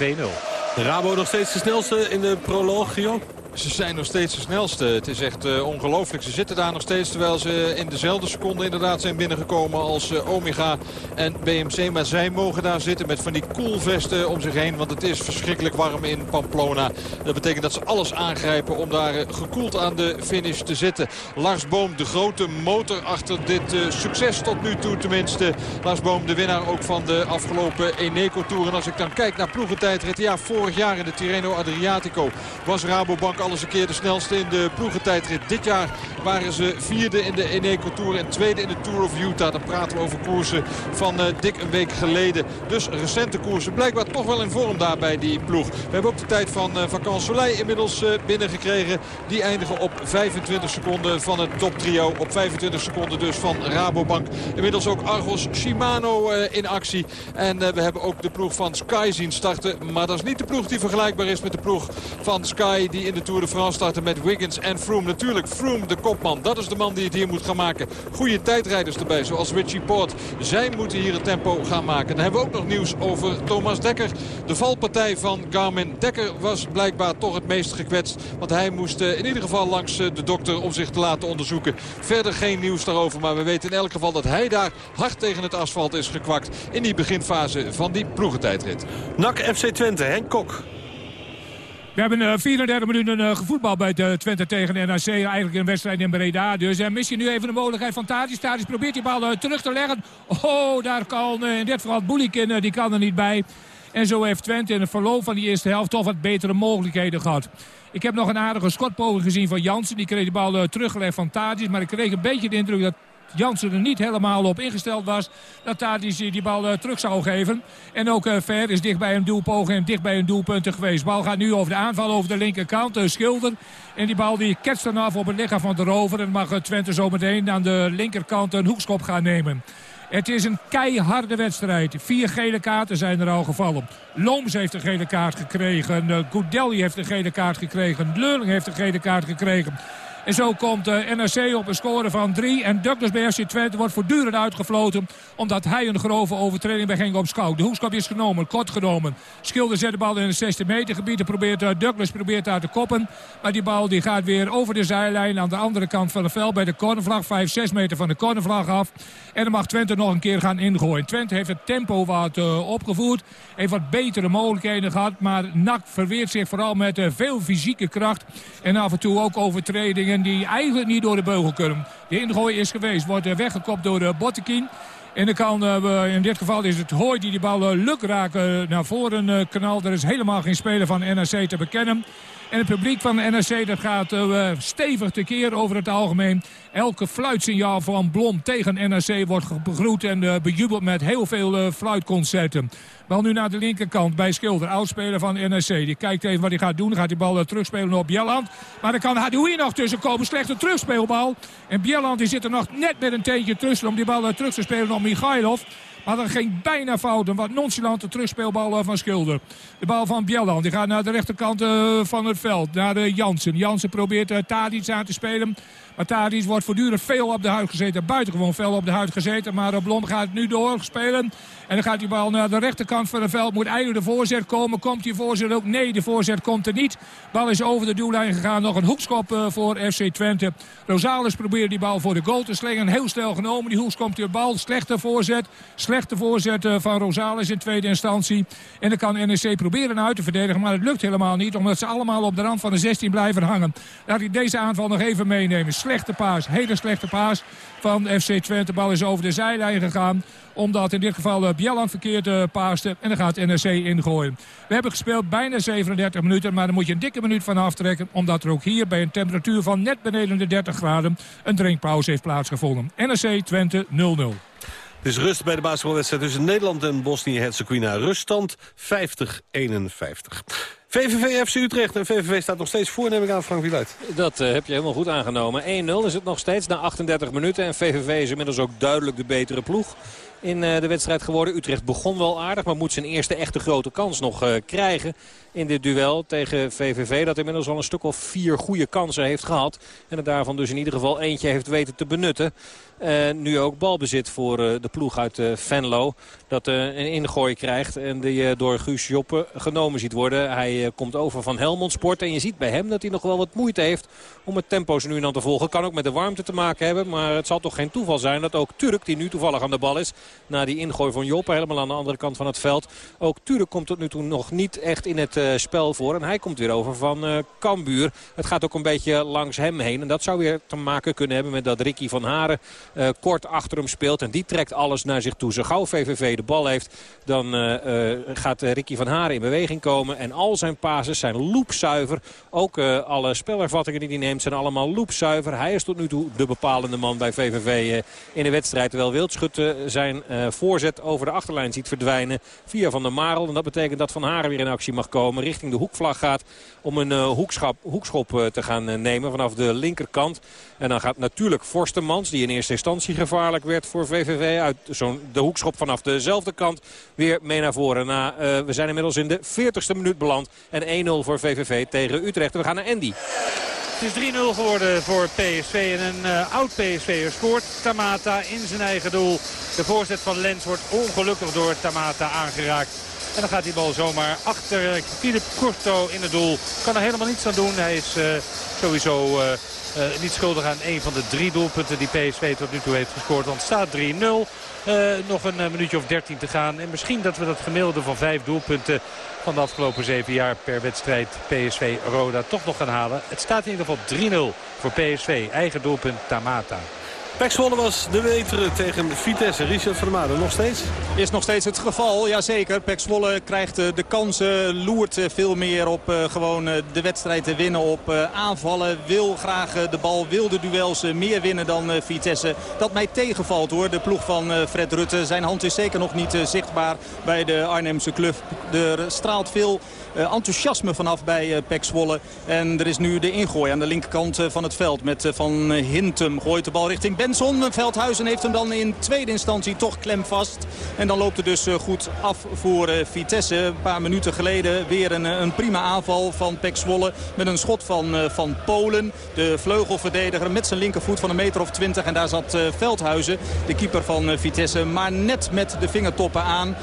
De Rabo nog steeds de snelste in de proloog, Gio? Ze zijn nog steeds de snelste. Het is echt uh, ongelooflijk. Ze zitten daar nog steeds terwijl ze in dezelfde seconde inderdaad zijn binnengekomen als uh, Omega en BMC. Maar zij mogen daar zitten met van die koelvesten om zich heen. Want het is verschrikkelijk warm in Pamplona. Dat betekent dat ze alles aangrijpen om daar uh, gekoeld aan de finish te zitten. Lars Boom, de grote motor achter dit succes tot nu toe tenminste. Lars Boom, de winnaar ook van de afgelopen Eneco Tour. En als ik dan kijk naar ploegentijdrit. Ja, vorig jaar in de Tirreno Adriatico was Rabobank alles een keer de snelste in de ploegentijdrit. Dit jaar waren ze vierde in de Eneco Tour en tweede in de Tour of Utah. Dan praten we over koersen van uh, dik een week geleden. Dus recente koersen. Blijkbaar toch wel in vorm daar bij die ploeg. We hebben ook de tijd van uh, Soleil inmiddels uh, binnengekregen. Die eindigen op 25 seconden van het toptrio. Op 25 seconden dus van Rabobank. Inmiddels ook Argos Shimano in actie. En we hebben ook de ploeg van Sky zien starten. Maar dat is niet de ploeg die vergelijkbaar is met de ploeg van Sky. Die in de Tour de France starten met Wiggins en Froome. Natuurlijk Froome de kopman. Dat is de man die het hier moet gaan maken. Goede tijdrijders erbij zoals Richie Port. Zij moeten hier het tempo gaan maken. Dan hebben we ook nog nieuws over Thomas Dekker. De valpartij van Garmin. Dekker was blijkbaar toch het meest gekwetst. Want hij moest in ieder geval langs de dokter om zich te laten onderzoeken. Verder geen nieuws daarover. Maar we weten in elk geval dat hij daar hard tegen het asfalt is gekwakt. In die beginfase van die ploegentijdrit. NAC FC Twente, Henk Kok. We hebben uh, 34 minuten uh, gevoetbal bij de Twente tegen de NAC. Eigenlijk een wedstrijd in Breda. Dus en mis je nu even de mogelijkheid van Tadis. Tadis probeert die bal terug te leggen. Oh, daar kan in dit geval Boelikin, die kan er niet bij. En zo heeft Twente in het verloop van die eerste helft toch wat betere mogelijkheden gehad. Ik heb nog een aardige schotpoging gezien van Jansen. Die kreeg de bal teruggelegd van Tadis. Maar ik kreeg een beetje de indruk dat Jansen er niet helemaal op ingesteld was. Dat Tadic die bal uh, terug zou geven. En ook uh, Ver is dicht bij een doelpoging en dicht bij een doelpunten geweest. Bal gaat nu over de aanval over de linkerkant. Uh, Schilder. En die bal die ketst dan af op het lichaam van de rover. En mag Twente zo meteen aan de linkerkant een hoekschop gaan nemen. Het is een keiharde wedstrijd. Vier gele kaarten zijn er al gevallen. Looms heeft een gele kaart gekregen. Goudelli heeft een gele kaart gekregen. Leurling heeft een gele kaart gekregen. En zo komt NRC op een score van 3. En Douglas bij FC Twente wordt voortdurend uitgefloten. Omdat hij een grove overtreding bij ging op Scout. De hoekschop is genomen, kort genomen. Schilder zet de bal in het 16 meter gebied. Probeert, uh, Douglas probeert daar te koppen. Maar die bal die gaat weer over de zijlijn aan de andere kant van het veld. Bij de cornervlag, 5, 6 meter van de cornervlag af. En dan mag Twente nog een keer gaan ingooien. Twente heeft het tempo wat uh, opgevoerd. Heeft wat betere mogelijkheden gehad. Maar NAC verweert zich vooral met uh, veel fysieke kracht. En af en toe ook overtredingen die eigenlijk niet door de beugel kunnen. De ingooi is geweest, wordt weggekopt door de Bottekin. En dan kan, uh, in dit geval is het Hooi die die bal luk raken naar voren kanaal. Er is helemaal geen speler van NRC te bekennen. En het publiek van de NRC dat gaat uh, stevig tekeer over het algemeen. Elke fluitsignaal van Blom tegen NRC wordt begroet en uh, bejubeld met heel veel uh, fluitconcerten. Wel nu naar de linkerkant bij Schilder, oudspeler van NRC. Die kijkt even wat hij gaat doen. Gaat die bal terugspelen op Bjelland. Maar dan kan Hadoui nog tussen komen. Slechte terugspeelbal. En Bjelland die zit er nog net met een teentje tussen om die bal terug te spelen op Michailov. Maar er ging bijna fout. Een wat nonchalante terugspeelbal van Schilder. De bal van Bjelland. Die gaat naar de rechterkant van het veld. Naar de Jansen. Jansen probeert Tadic aan te spelen. Maar Tadic wordt voortdurend veel op de huid gezeten. Buitengewoon veel op de huid gezeten. Maar Blom gaat nu doorspelen. En dan gaat die bal naar de rechterkant van het veld. Moet eigenlijk de voorzet komen. Komt die voorzet ook? Nee, de voorzet komt er niet. Bal is over de doellijn gegaan. Nog een hoekschop uh, voor FC Twente. Rosales probeert die bal voor de goal te slingen. Heel snel genomen. Die hoekschop die bal. Slechte voorzet. Slechte voorzet uh, van Rosales in tweede instantie. En dan kan NEC proberen uit te verdedigen. Maar het lukt helemaal niet. Omdat ze allemaal op de rand van de 16 blijven hangen. Laat ik deze aanval nog even meenemen. Slechte paas. Hele slechte paas van FC Twente. De bal is over de zijlijn gegaan omdat in dit geval uh, Bjelland verkeerd uh, paaste. En dan gaat NRC ingooien. We hebben gespeeld bijna 37 minuten. Maar dan moet je een dikke minuut van aftrekken. Omdat er ook hier bij een temperatuur van net beneden de 30 graden... een drinkpauze heeft plaatsgevonden. NRC Twente 0-0. Het is rust bij de basketbalwedstrijd tussen Nederland en Bosnië-Herzegovina. Ruststand 50-51. VVV FC Utrecht en VVV staat nog steeds voor, neem ik aan, Frank Wieluid. Dat uh, heb je helemaal goed aangenomen. 1-0 is het nog steeds na 38 minuten. En VVV is inmiddels ook duidelijk de betere ploeg. in de wedstrijd geworden. Utrecht begon wel aardig, maar moet zijn eerste echte grote kans nog krijgen in dit duel tegen VVV. Dat inmiddels al een stuk of vier goede kansen heeft gehad. En er daarvan dus in ieder geval eentje heeft weten te benutten. En nu ook balbezit voor de ploeg uit Venlo. Dat een ingooi krijgt en die door Guus Joppe genomen ziet worden. Hij komt over van Helmond Sport. En je ziet bij hem dat hij nog wel wat moeite heeft om het tempo zo nu en dan te volgen. Kan ook met de warmte te maken hebben. Maar het zal toch geen toeval zijn dat ook Turk, die nu toevallig aan de bal is... na die ingooi van Joppe helemaal aan de andere kant van het veld... ook Turk komt tot nu toe nog niet echt in het spel voor. En hij komt weer over van Cambuur. Het gaat ook een beetje langs hem heen. En dat zou weer te maken kunnen hebben met dat Ricky van Haren uh, kort achter hem speelt. En die trekt alles naar zich toe. Zo gauw VVV de bal heeft, dan uh, gaat Ricky van Haren in beweging komen. En al zijn pases zijn loepzuiver. Ook alle spelervattingen die hij neemt zijn allemaal loepzuiver. Hij is tot nu toe de bepalende man bij VVV in de wedstrijd. Terwijl Wildschutte zijn voorzet over de achterlijn ziet verdwijnen via Van der Marel. En dat betekent dat Van Haren weer in actie mag komen richting de hoekvlag gaat om een hoekschop, te gaan nemen vanaf de linkerkant. En dan gaat natuurlijk Forstemans, die in eerste instantie gevaarlijk werd voor VVV... uit zo'n de hoekschop vanaf dezelfde kant weer mee naar voren. Na, we zijn inmiddels in de 40ste minuut beland. En 1-0 voor VVV tegen Utrecht. We gaan naar Andy. Het is 3-0 geworden voor PSV. En een uh, oud PSV'er scoort Tamata in zijn eigen doel. De voorzet van Lens wordt ongelukkig door Tamata aangeraakt. En dan gaat die bal zomaar achter Philip Curto in het doel. Kan er helemaal niets aan doen. Hij is sowieso uh, niet schuldig aan een van de drie doelpunten die PSV tot nu toe heeft gescoord. Want staat 3-0. nog een minuutje of 13 te gaan. En misschien dat we dat gemiddelde van vijf doelpunten van de afgelopen zeven jaar per wedstrijd PSV-Roda toch nog gaan halen. Het staat in ieder geval 3-0 voor PSV. Eigen doelpunt Tamata. Pek was de wetere tegen Vitesse. Richard van der nog steeds? Is nog steeds het geval, jazeker. Pek Zwolle krijgt eh, de kansen, loert eh, veel meer op uh, gewoon de wedstrijd te winnen. Op aanvallen, wil graag de bal, wil de duels meer winnen dan Vitesse. Dat mij tegenvalt hoor, de ploeg van Fred Rutte. Zijn hand is zeker nog niet zichtbaar bij de Arnhemse club. Er straalt veel enthousiasme vanaf bij Pek Zwolle. En er is nu de ingooi aan de linkerkant van het veld met Van Hintem. Gooit de bal richting Ben Benson. Veldhuizen heeft hem dan in tweede instantie toch klem vast. En dan loopt het dus eh, goed af voor eh, Vitesse. Een paar minuten geleden weer een, eh, een prima aanval van Pek Zwolle. Met een schot van, van Polen. De vleugelverdediger met zijn linkervoet van een meter of twintig. En daar zat Veldhuizen, de keeper van Vitesse. Maar net met de vingertoppen aan.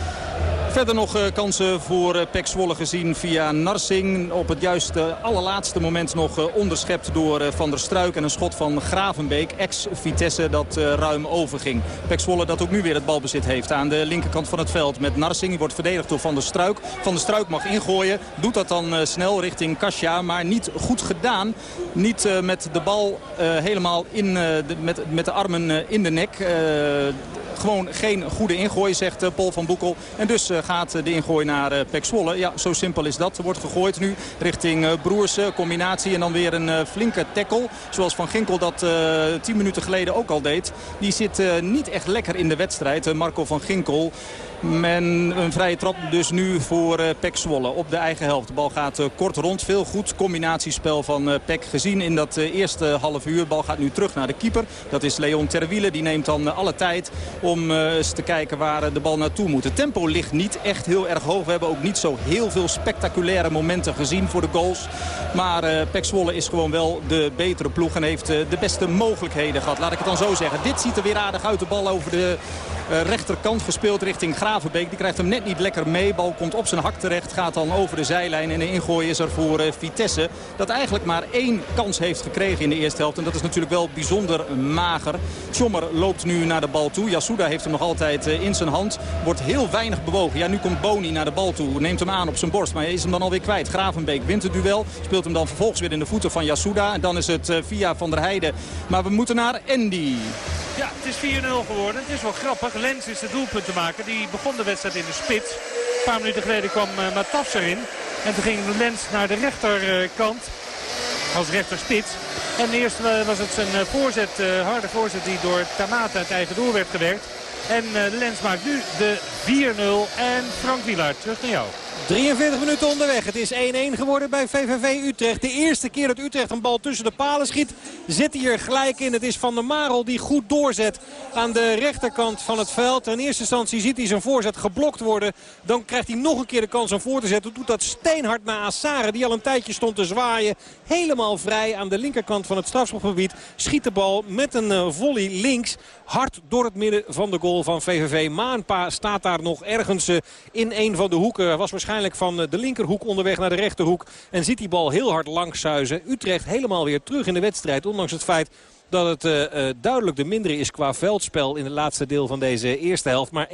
Verder nog uh, kansen voor uh, Pek Zwolle gezien via Narsing. Op het juiste allerlaatste moment nog uh, onderschept door Van der Struik. En een schot van Gravenbeek, ex-Vitesse, dat ruim overging. Pek Zwolle dat ook nu weer het balbezit heeft aan de linkerkant van het veld. Met Narsing, wordt verdedigd door Van der Struik. Van der Struik mag ingooien, doet dat dan snel richting Kasia. Maar niet goed gedaan. Niet met de bal helemaal in, met, met de armen in de nek gewoon geen goede ingooi, zegt eh, Paul van Boekel. En dus eh, gaat de ingooi naar eh, Pek Zwolle. Ja, zo simpel is dat. Wordt gegooid nu richting Broersen. Combinatie en dan weer een flinke tackle. Zoals Van Ginkel dat tien minuten geleden ook al deed. Die zit niet echt lekker in de wedstrijd. Marco van Ginkel. Men een vrije trap dus nu voor uh, Pek Zwolle op de eigen helft. De bal gaat uh, kort rond. Veel goed combinatiespel van uh, Pek gezien in dat eerste half uur. De bal gaat nu terug naar de keeper. Dat is Leon Terwiele. Die neemt dan alle tijd om eens te kijken waar de bal naartoe moet. Het tempo ligt niet echt heel erg hoog. We hebben ook niet zo heel veel spectaculaire momenten gezien voor de goals. Maar Pek Zwolle is gewoon wel de betere ploeg en heeft de beste mogelijkheden gehad. Laat ik het dan zo zeggen. Dit ziet er weer aardig uit. De bal over de rechterkant gespeeld richting Gravenbeek. Die krijgt hem net niet lekker mee. Bal komt op zijn hak terecht. Gaat dan over de zijlijn. En de ingooi is er voor uh, Vitesse. Dat eigenlijk maar één kans heeft gekregen in de eerste helft. En dat is natuurlijk wel bijzonder mager. Tjommer loopt nu naar de bal toe. Yasuda heeft hem nog altijd uh, in zijn hand. Wordt heel weinig bewogen. Ja, nu komt Boni naar de bal toe. Neemt hem aan op zijn borst. Maar hij is hem dan alweer kwijt. Gravenbeek wint het duel. Speelt hem dan vervolgens weer in de voeten van Yasuda. En dan is het uh, via Van der Heijden. Maar we moeten naar Andy. Ja, het is 4-0 geworden. Het is wel grappig. Lens is de doelpunt te maken. Die begon de wedstrijd in de spits. Een paar minuten geleden kwam uh, Matafs erin. En toen ging Lens naar de rechterkant. Als rechterspits. En eerst uh, was het zijn uh, voorzet, harde voorzet die door Tamata het eigen doel werd gewerkt. En Lens maakt nu de 4-0. En Frank Wielaert, terug naar jou. 43 minuten onderweg. Het is 1-1 geworden bij VVV Utrecht. De eerste keer dat Utrecht een bal tussen de palen schiet, zit hij er gelijk in. Het is Van der Marel die goed doorzet aan de rechterkant van het veld. In eerste instantie ziet hij zijn voorzet geblokt worden. Dan krijgt hij nog een keer de kans om voor te zetten. Doet dat steenhard naar Assare, die al een tijdje stond te zwaaien. Helemaal vrij aan de linkerkant van het strafschopgebied. Schiet de bal met een eh, volley links. Hard door het midden van de goal van VVV. Maanpa staat daar nog ergens eh, in een van de hoeken. Was waarschijnlijk van eh, de linkerhoek onderweg naar de rechterhoek. En ziet die bal heel hard langs zuizen. Utrecht helemaal weer terug in de wedstrijd. Ondanks het feit dat het uh, duidelijk de mindere is qua veldspel in het laatste deel van deze eerste helft. Maar 1-1,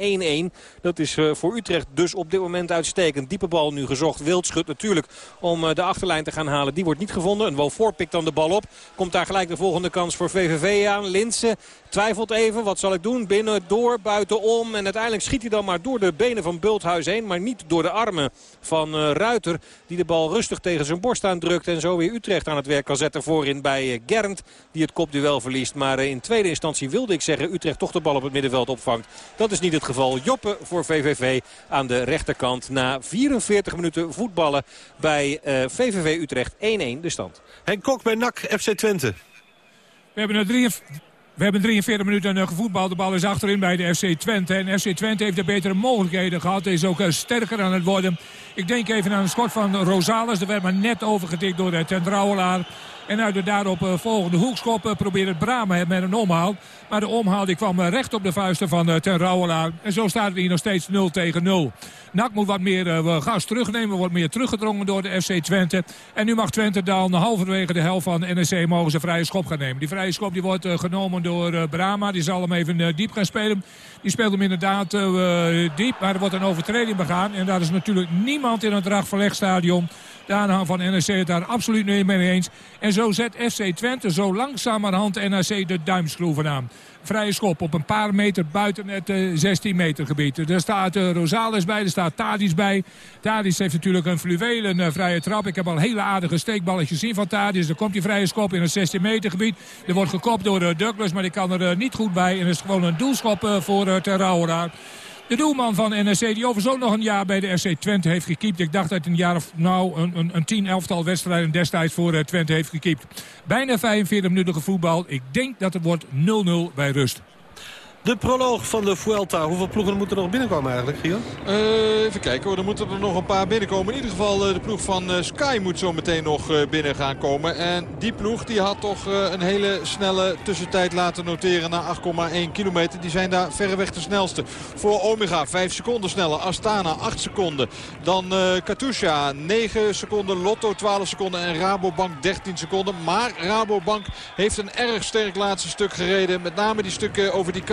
dat is voor Utrecht dus op dit moment uitstekend. Diepe bal nu gezocht. Wildschut natuurlijk om de achterlijn te gaan halen. Die wordt niet gevonden. Een Wofor pikt dan de bal op. Komt daar gelijk de volgende kans voor VVV aan. Linsen twijfelt even. Wat zal ik doen? Binnen, door, buitenom. En uiteindelijk schiet hij dan maar door de benen van Bulthuis heen. Maar niet door de armen van Ruiter. Die de bal rustig tegen zijn borst aandrukt. En zo weer Utrecht aan het werk kan zetten voorin bij Gernd. Die het kopduel duel verliest. Maar eh, in tweede instantie wilde ik zeggen Utrecht toch de bal op het middenveld opvangt. Dat is niet het geval. Joppe voor VVV aan de rechterkant. Na 44 minuten voetballen bij VVV eh, Utrecht 1-1 de stand. Henk Kok bij NAC FC Twente. We hebben er drie... We hebben 43 minuten gevoetbald. De bal is achterin bij de FC Twente. En FC Twente heeft de betere mogelijkheden gehad. Is ook sterker aan het worden. Ik denk even aan een schot van Rosales. Er werd maar net overgetikt door de Ten Drouwelaar. En uit de daarop eh, volgende hoekschop eh, probeert Brama met een omhaal. Maar de omhaal die kwam eh, recht op de vuisten van Ten Rouwelaar. En zo staat het hier nog steeds 0 tegen 0. Nak moet wat meer gas terugnemen. Wordt meer teruggedrongen door de FC Twente. En nu mag Twente dan halverwege de helft van NEC mogen ze vrije schop gaan nemen. Die vrije schop die wordt genomen door Brama. Die zal hem even diep gaan spelen. Die speelt hem inderdaad diep. Maar er wordt een overtreding begaan. En daar is natuurlijk niemand in het Drachtverlegstadion de van NEC het daar absoluut niet mee eens. En zo zet FC Twente zo langzamerhand NEC de duimschroeven aan. Vrije schop op een paar meter buiten het 16 eh, meter gebied. Er staat uh, Rosales bij, er staat Tadis bij. Tadis heeft natuurlijk een fluwelen uh, vrije trap. Ik heb al hele aardige steekballetjes gezien van Tadis. Er komt die vrije schop in het 16 meter gebied. Er wordt gekopt door Douglas, maar die kan er niet goed bij. En is gewoon een doelschop voor uh. De doelman van NSC die overigens ook nog een jaar bij de SC Twente heeft gekiept. Ik dacht dat een jaar of nou een, een, een 10, 11 wedstrijden destijds voor uh, Twente heeft gekiept. Bijna 45 minuten gevoetbald. Ik denk dat het wordt 0-0 bij rust. De proloog van de Vuelta. Hoeveel ploegen moeten er nog binnenkomen eigenlijk, Gio? Uh, even kijken hoor. Er moeten er nog een paar binnenkomen. In ieder geval uh, de ploeg van uh, Sky moet zo meteen nog binnen gaan komen. En die ploeg die had toch een hele snelle tussentijd laten noteren na 8,1 kilometer. Die zijn daar verreweg de snelste. Voor Omega 5 seconden sneller. Astana 8 seconden. Dan Katusha 9 seconden. Lotto 12 seconden. En Rabobank 13 seconden. Maar Rabobank heeft een erg sterk laatste stuk gereden. Met name die stukken over die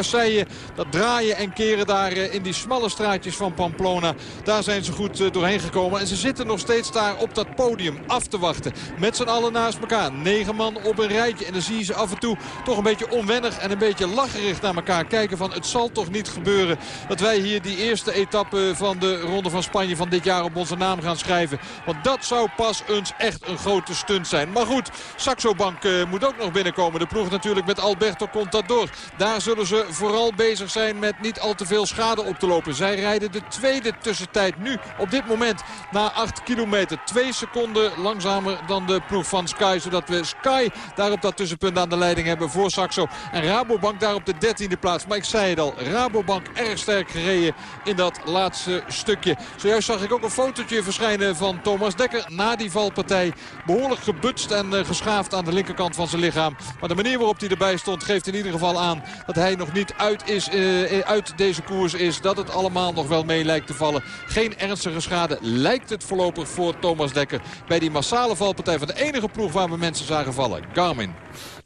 dat draaien en keren daar eh, in die smalle straatjes van Pamplona. Daar zijn ze goed eh, doorheen gekomen. En ze zitten nog steeds daar op dat podium af te wachten. Met z'n allen naast elkaar. Negen man op een rijtje. En dan zie je ze af en toe toch een beetje onwennig en een beetje lacherig naar elkaar kijken. Van het zal toch niet gebeuren dat wij hier die eerste etappe van de Ronde van Spanje van dit jaar op onze naam gaan schrijven. Want dat zou pas eens echt een grote stunt zijn. Maar goed, Saxo Bank uh, moet ook nog binnenkomen. De ploeg natuurlijk met Alberto Contador. Daar zullen ze voor vooral bezig zijn met niet al te veel schade op te lopen. Zij rijden de tweede tussentijd nu op dit moment na 8 kilometer. Twee seconden langzamer dan de ploeg van Sky. Zodat we Sky daar op dat tussenpunt aan de leiding hebben voor Saxo. En Rabobank daar op de 13e plaats. Maar ik zei het al, Rabobank erg sterk gereden in dat laatste stukje. Zojuist zag ik ook een fotootje verschijnen van Thomas Dekker na die valpartij. Behoorlijk gebutst en uh, geschaafd aan de linkerkant van zijn lichaam. Maar de manier waarop hij erbij stond geeft in ieder geval aan dat hij nog niet uit, is, uh, uit deze koers is. Dat het allemaal nog wel mee lijkt te vallen. Geen ernstige schade lijkt het voorlopig voor Thomas Dekker. Bij die massale valpartij van de enige ploeg waar we mensen zagen vallen. Garmin.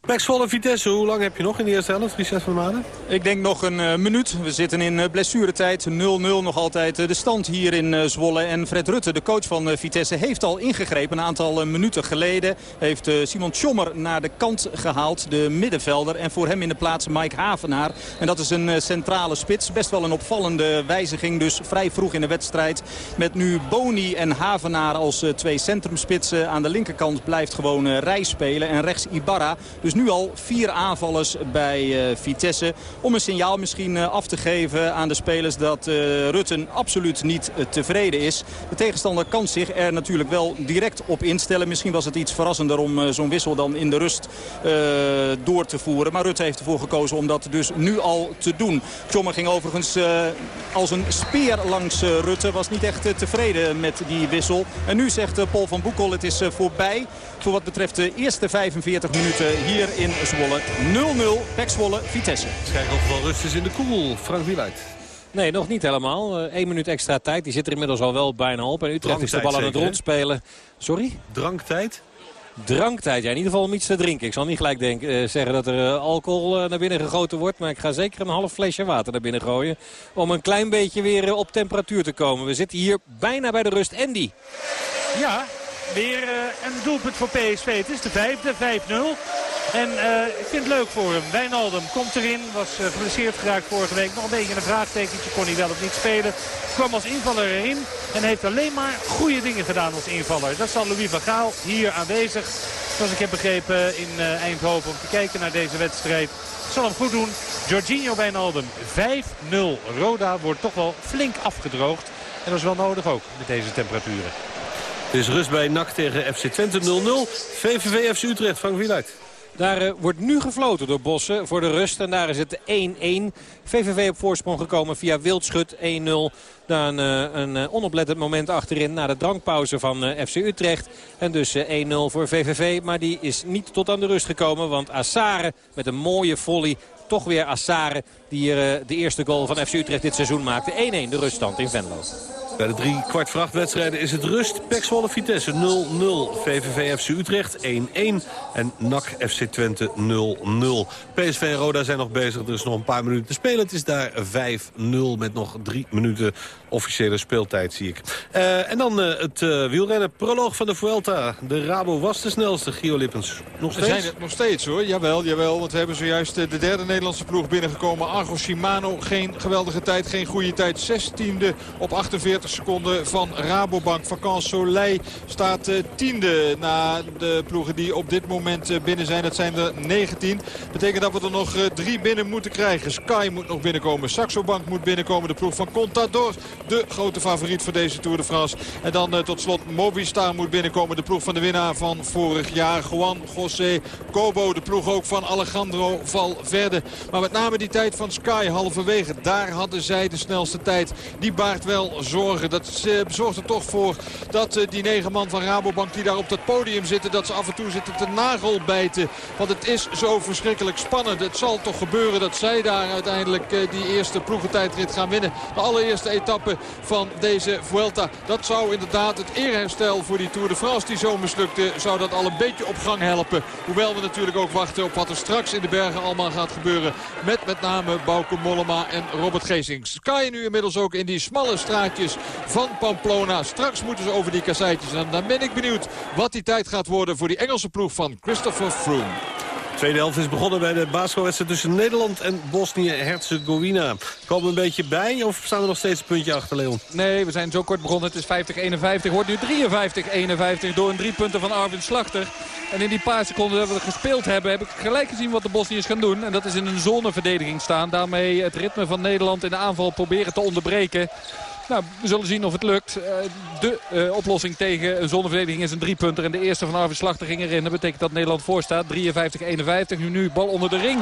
Max Volle Vitesse, hoe lang heb je nog in de eerste helft, Richard van Maden? Ik denk nog een uh, minuut. We zitten in uh, blessuretijd. 0-0 nog altijd uh, de stand hier in Zwolle. En Fred Rutte, de coach van Vitesse, heeft al ingegrepen. Een aantal minuten geleden heeft Simon Tjommer naar de kant gehaald. De middenvelder. En voor hem in de plaats Mike Havenaar. En dat is een centrale spits. Best wel een opvallende wijziging. Dus vrij vroeg in de wedstrijd. Met nu Boni en Havenaar als twee centrumspitsen. Aan de linkerkant blijft gewoon Rij spelen. En rechts Ibarra. Dus nu al vier aanvallers bij Vitesse. Om een signaal misschien af te geven aan de spelers dat Rutten absoluut niet tevreden is. De tegenstander kan zich er natuurlijk wel direct op instellen. Misschien was het iets verrassender om zo'n wissel dan in de rust door te voeren. Maar Rutte heeft ervoor gekozen om dat dus nu al te doen. Tjommer ging overigens als een speer langs Rutte. Was niet echt tevreden met die wissel. En nu zegt Paul van Boekel het is voorbij. Voor wat betreft de eerste 45 minuten hier in Zwolle. 0-0, Pek Zwolle, Vitesse. Kijk of wel rust is in de koel. Frank Wieluid. Nee, nog niet helemaal. Eén uh, minuut extra tijd. Die zit er inmiddels al wel bijna op. En Utrecht is de bal aan het rondspelen. Sorry? Dranktijd? Dranktijd, ja. In ieder geval om iets te drinken. Ik zal niet gelijk denk, uh, zeggen dat er uh, alcohol naar binnen gegoten wordt. Maar ik ga zeker een half flesje water naar binnen gooien. Om een klein beetje weer op temperatuur te komen. We zitten hier bijna bij de rust. Andy. Ja, weer een doelpunt voor PSV. Het is de vijfde, 5-0. En uh, ik vind het leuk voor hem. Wijnaldum komt erin. Was uh, geblesseerd geraakt vorige week. Nog een beetje een vraagtekentje. Kon hij wel of niet spelen. Kwam als invaller erin. En heeft alleen maar goede dingen gedaan als invaller. Dat zal Louis van Gaal hier aanwezig. Zoals ik heb begrepen in Eindhoven. Om te kijken naar deze wedstrijd. Zal hem goed doen. Jorginho Wijnaldum 5-0. Roda wordt toch wel flink afgedroogd. En dat is wel nodig ook met deze temperaturen. Het is rust bij NAC tegen FC Twente 0-0. VVV FC Utrecht, Frank Wieluid. Daar uh, wordt nu gefloten door Bossen voor de rust. En daar is het 1-1. VVV op voorsprong gekomen via Wildschut 1-0. Dan uh, een uh, onoplettend moment achterin na de drankpauze van FC Utrecht. En dus 1-0 voor VVV. Maar die is niet tot aan de rust gekomen. Want Assare met een mooie volley toch weer Assare die de eerste goal van FC Utrecht dit seizoen maakte. 1-1 de ruststand in Venlo. Bij de drie kwart vrachtwedstrijden is het rust. Pek Zwolle Vitesse 0-0. VVV FC Utrecht 1-1. En NAC FC Twente 0-0. PSV en Roda zijn nog bezig. Er is nog een paar minuten te spelen. Het is daar 5-0 met nog drie minuten officiële speeltijd, zie ik. Uh, en dan uh, het uh, wielrennen. Proloog van de Vuelta. De Rabo was de snelste, Gio Lippens. Nog steeds? Zijn het nog steeds hoor. Jawel, jawel. Want we hebben zojuist de derde Nederlandse ploeg binnengekomen. Argo Shimano. Geen geweldige tijd, geen goede tijd. 16e op 48 seconden van Rabobank. Vakant Soleil staat tiende na de ploegen die op dit moment binnen zijn. Dat zijn er 19. Betekent dat we er nog drie binnen moeten krijgen. Sky moet nog binnenkomen. Saxo Bank moet binnenkomen. De ploeg van Contador de grote favoriet voor deze Tour de France. En dan tot slot Movistar moet binnenkomen. De ploeg van de winnaar van vorig jaar. Juan José Cobo. De ploeg ook van Alejandro Valverde. Maar met name die tijd van Sky halverwege. Daar hadden zij de snelste tijd. Die baart wel zorgen. Dat uh, zorgt er toch voor dat uh, die negen man van Rabobank die daar op dat podium zitten. Dat ze af en toe zitten te nagelbijten. Want het is zo verschrikkelijk spannend. Het zal toch gebeuren dat zij daar uiteindelijk die eerste ploegentijdrit gaan winnen. De allereerste etappe van deze Vuelta. Dat zou inderdaad het eerherstel voor die Tour de France die zo mislukte... zou dat al een beetje op gang helpen. Hoewel we natuurlijk ook wachten op wat er straks in de bergen allemaal gaat gebeuren. Met met name Bauke Mollema en Robert Geesing. Sky nu inmiddels ook in die smalle straatjes van Pamplona. Straks moeten ze over die kasseitjes. En dan ben ik benieuwd wat die tijd gaat worden voor die Engelse ploeg van Christopher Froome. Tweede helft is begonnen bij de basketbalwedstrijd tussen Nederland en Bosnië-Herzegovina. Komen we een beetje bij of staan we nog steeds een puntje achter, Leon? Nee, we zijn zo kort begonnen. Het is 50-51. Wordt nu 53-51 door een drie punten van Arvin Slachter. En in die paar seconden dat we gespeeld hebben, heb ik gelijk gezien wat de Bosniërs gaan doen. En dat is in een zoneverdediging staan. Daarmee het ritme van Nederland in de aanval proberen te onderbreken. Nou, we zullen zien of het lukt. Uh, de uh, oplossing tegen een zonneverdediging is een driepunter. En de eerste van Arvid Slachter ging erin. Dat betekent dat Nederland voorstaat. 53-51. Nu, nu bal onder de ring.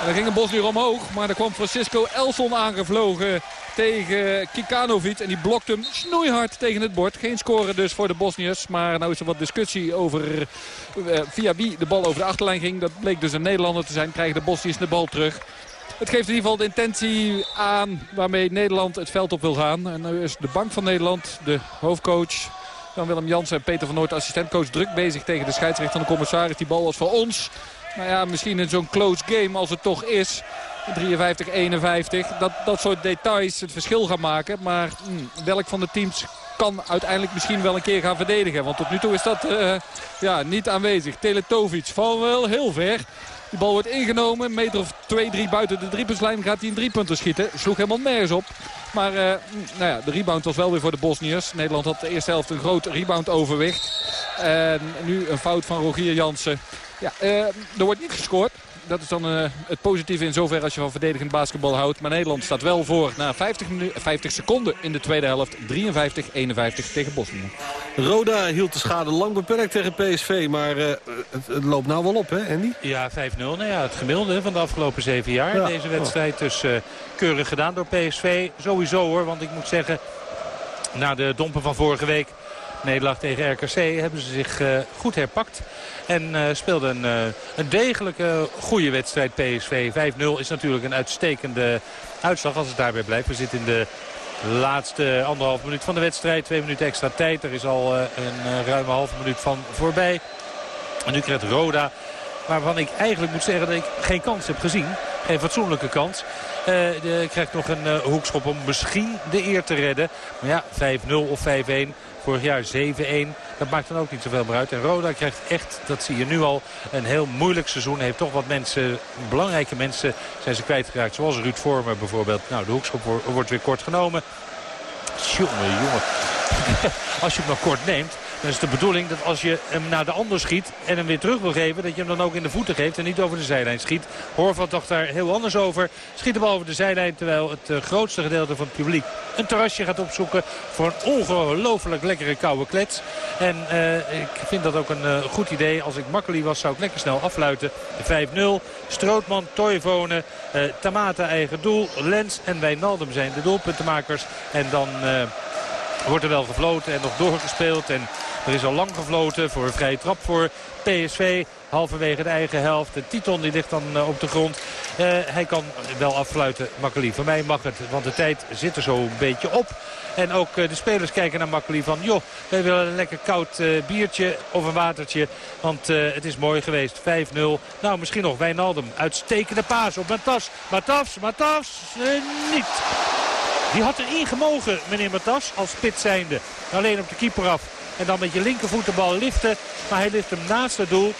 En dan ging een Bosnier omhoog. Maar dan kwam Francisco Elson aangevlogen tegen Kikanovic. En die blokt hem snoeihard tegen het bord. Geen score dus voor de Bosniërs. Maar nou is er wat discussie over uh, via wie de bal over de achterlijn ging. Dat bleek dus een Nederlander te zijn. Krijgen de Bosniërs de bal terug. Het geeft in ieder geval de intentie aan waarmee Nederland het veld op wil gaan. En nu is de bank van Nederland, de hoofdcoach... Jan-Willem Jansen en Peter van Noort, assistentcoach, druk bezig tegen de scheidsrechter en de commissaris. Die bal was voor ons. Nou ja, misschien in zo'n close game als het toch is. 53-51. Dat, dat soort details het verschil gaan maken. Maar hm, welk van de teams kan uiteindelijk misschien wel een keer gaan verdedigen. Want tot nu toe is dat uh, ja, niet aanwezig. Teletovic van wel heel ver. Die bal wordt ingenomen. Meter of 2, 3 buiten de driepuntslijn gaat hij een driepunter schieten. Sloeg helemaal nergens op. Maar uh, nou ja, de rebound was wel weer voor de Bosniërs. Nederland had de eerste helft een groot rebound overwicht. En nu een fout van Rogier Jansen. Ja, er wordt niet gescoord dat is dan uh, het positieve in zover als je van verdedigend basketbal houdt. Maar Nederland staat wel voor na 50, 50 seconden in de tweede helft. 53-51 tegen Bosnië. Roda hield de schade lang beperkt tegen PSV. Maar uh, het, het, loopt nou wel op, hè Andy? Ja, 5-0. Nou ja, het gemiddelde van de afgelopen zeven jaar. Ja. Deze wedstrijd dus uh, keurig gedaan door PSV. Sowieso hoor, want ik moet zeggen... Na de dompen van vorige week nederlaag tegen RKC hebben ze zich uh, goed herpakt. En uh, speelden een, uh, een degelijke goede wedstrijd PSV. 5-0 is natuurlijk een uitstekende uitslag als het daarbij blijft. We zitten in de laatste anderhalf minuut van de wedstrijd. Twee minuten extra tijd. Er is al een ruime halve minuut van voorbij. En nu krijgt Roda waarvan ik eigenlijk moet zeggen dat ik geen kans heb gezien. Geen fatsoenlijke kans. Uh, de, krijgt nog een hoekschop om misschien de eer te redden. Maar ja, 5-0 of 5-1. Vorig jaar 7-1. Dat maakt dan ook niet zoveel meer uit. En Roda krijgt echt, dat zie je nu al, een heel moeilijk seizoen. Heeft toch wat mensen, belangrijke mensen zijn ze kwijtgeraakt. Zoals Ruud Vormer bijvoorbeeld. Nou, de hoekschop wordt weer kort genomen. Jongen, jongen. Als je hem nog kort neemt, dan is de bedoeling dat als je hem naar de ander schiet en hem weer terug wil geven... dat je hem dan ook in de voeten geeft en niet over de zijlijn schiet. Horvat dacht daar heel anders over. Schiet hem over de zijlijn terwijl het uh, grootste gedeelte van het publiek een terrasje gaat opzoeken... voor een ongelooflijk lekkere koude klets. En uh, ik vind dat ook een uh, goed idee. Als ik makkelijk was zou ik lekker snel afluiten. 5-0. Strootman, Toivonen, Tamata eigen doel. Lens en Wijnaldum zijn de doelpuntenmakers. En dan wordt er wel gefloten en nog doorgespeeld. En er is al lang gefloten voor een vrije trap voor PSV. Halverwege de eigen helft. De Titon die ligt dan uh, op de grond. Uh, hij kan wel affluiten, Makkeli. Voor mij mag het, want de tijd zit er zo een beetje op. En ook uh, de spelers kijken naar Makkeli van... joh, wij willen een lekker koud biertje of een watertje. Want het is mooi geweest. 5-0. Nou, misschien nog Wijnaldum. Uitstekende paas op Matas. Matas, Matas, niet. Die had erin gemogen, meneer Matas, als spits zijnde. Alleen op de keeper af. En dan met je linkervoet de bal liften. Maar hij lift hem naast het doel.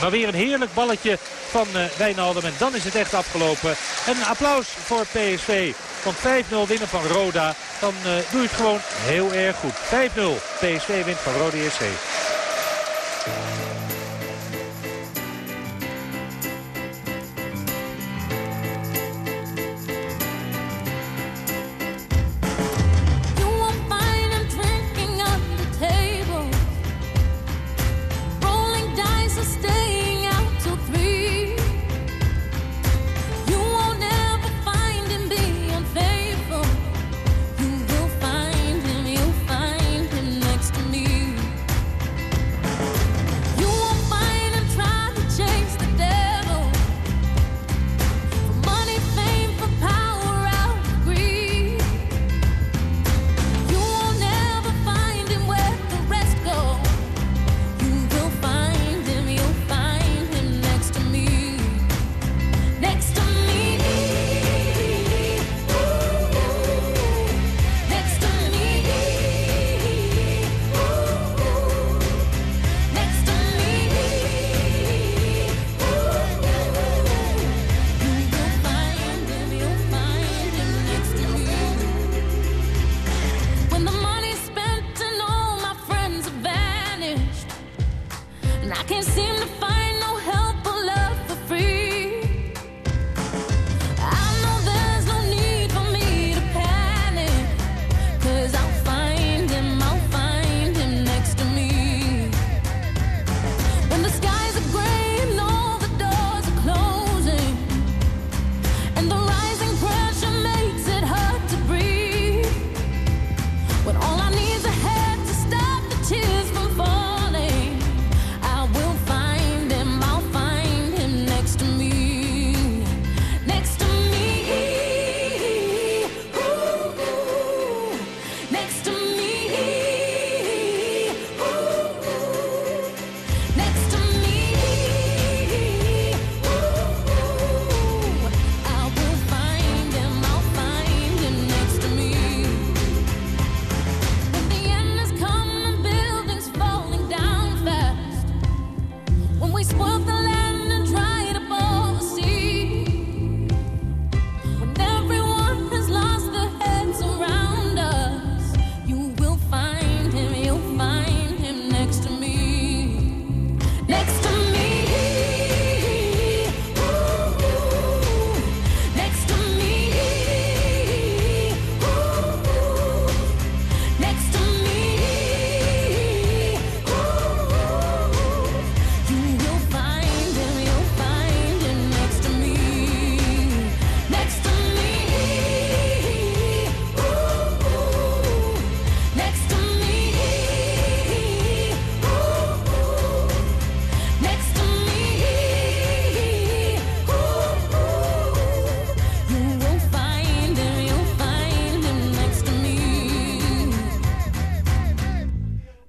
Maar weer een heerlijk balletje van uh, Wijnaldum. En dan is het echt afgelopen. Een applaus voor PSV. Want 5-0 winnen van Roda. Dan uh, doe je het gewoon heel erg goed. 5-0. PSV wint van Roda SC.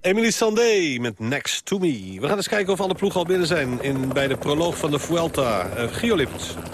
Emily Sandé met Next to Me. We gaan eens kijken of alle ploegen al binnen zijn in, bij de proloog van de Vuelta. Uh,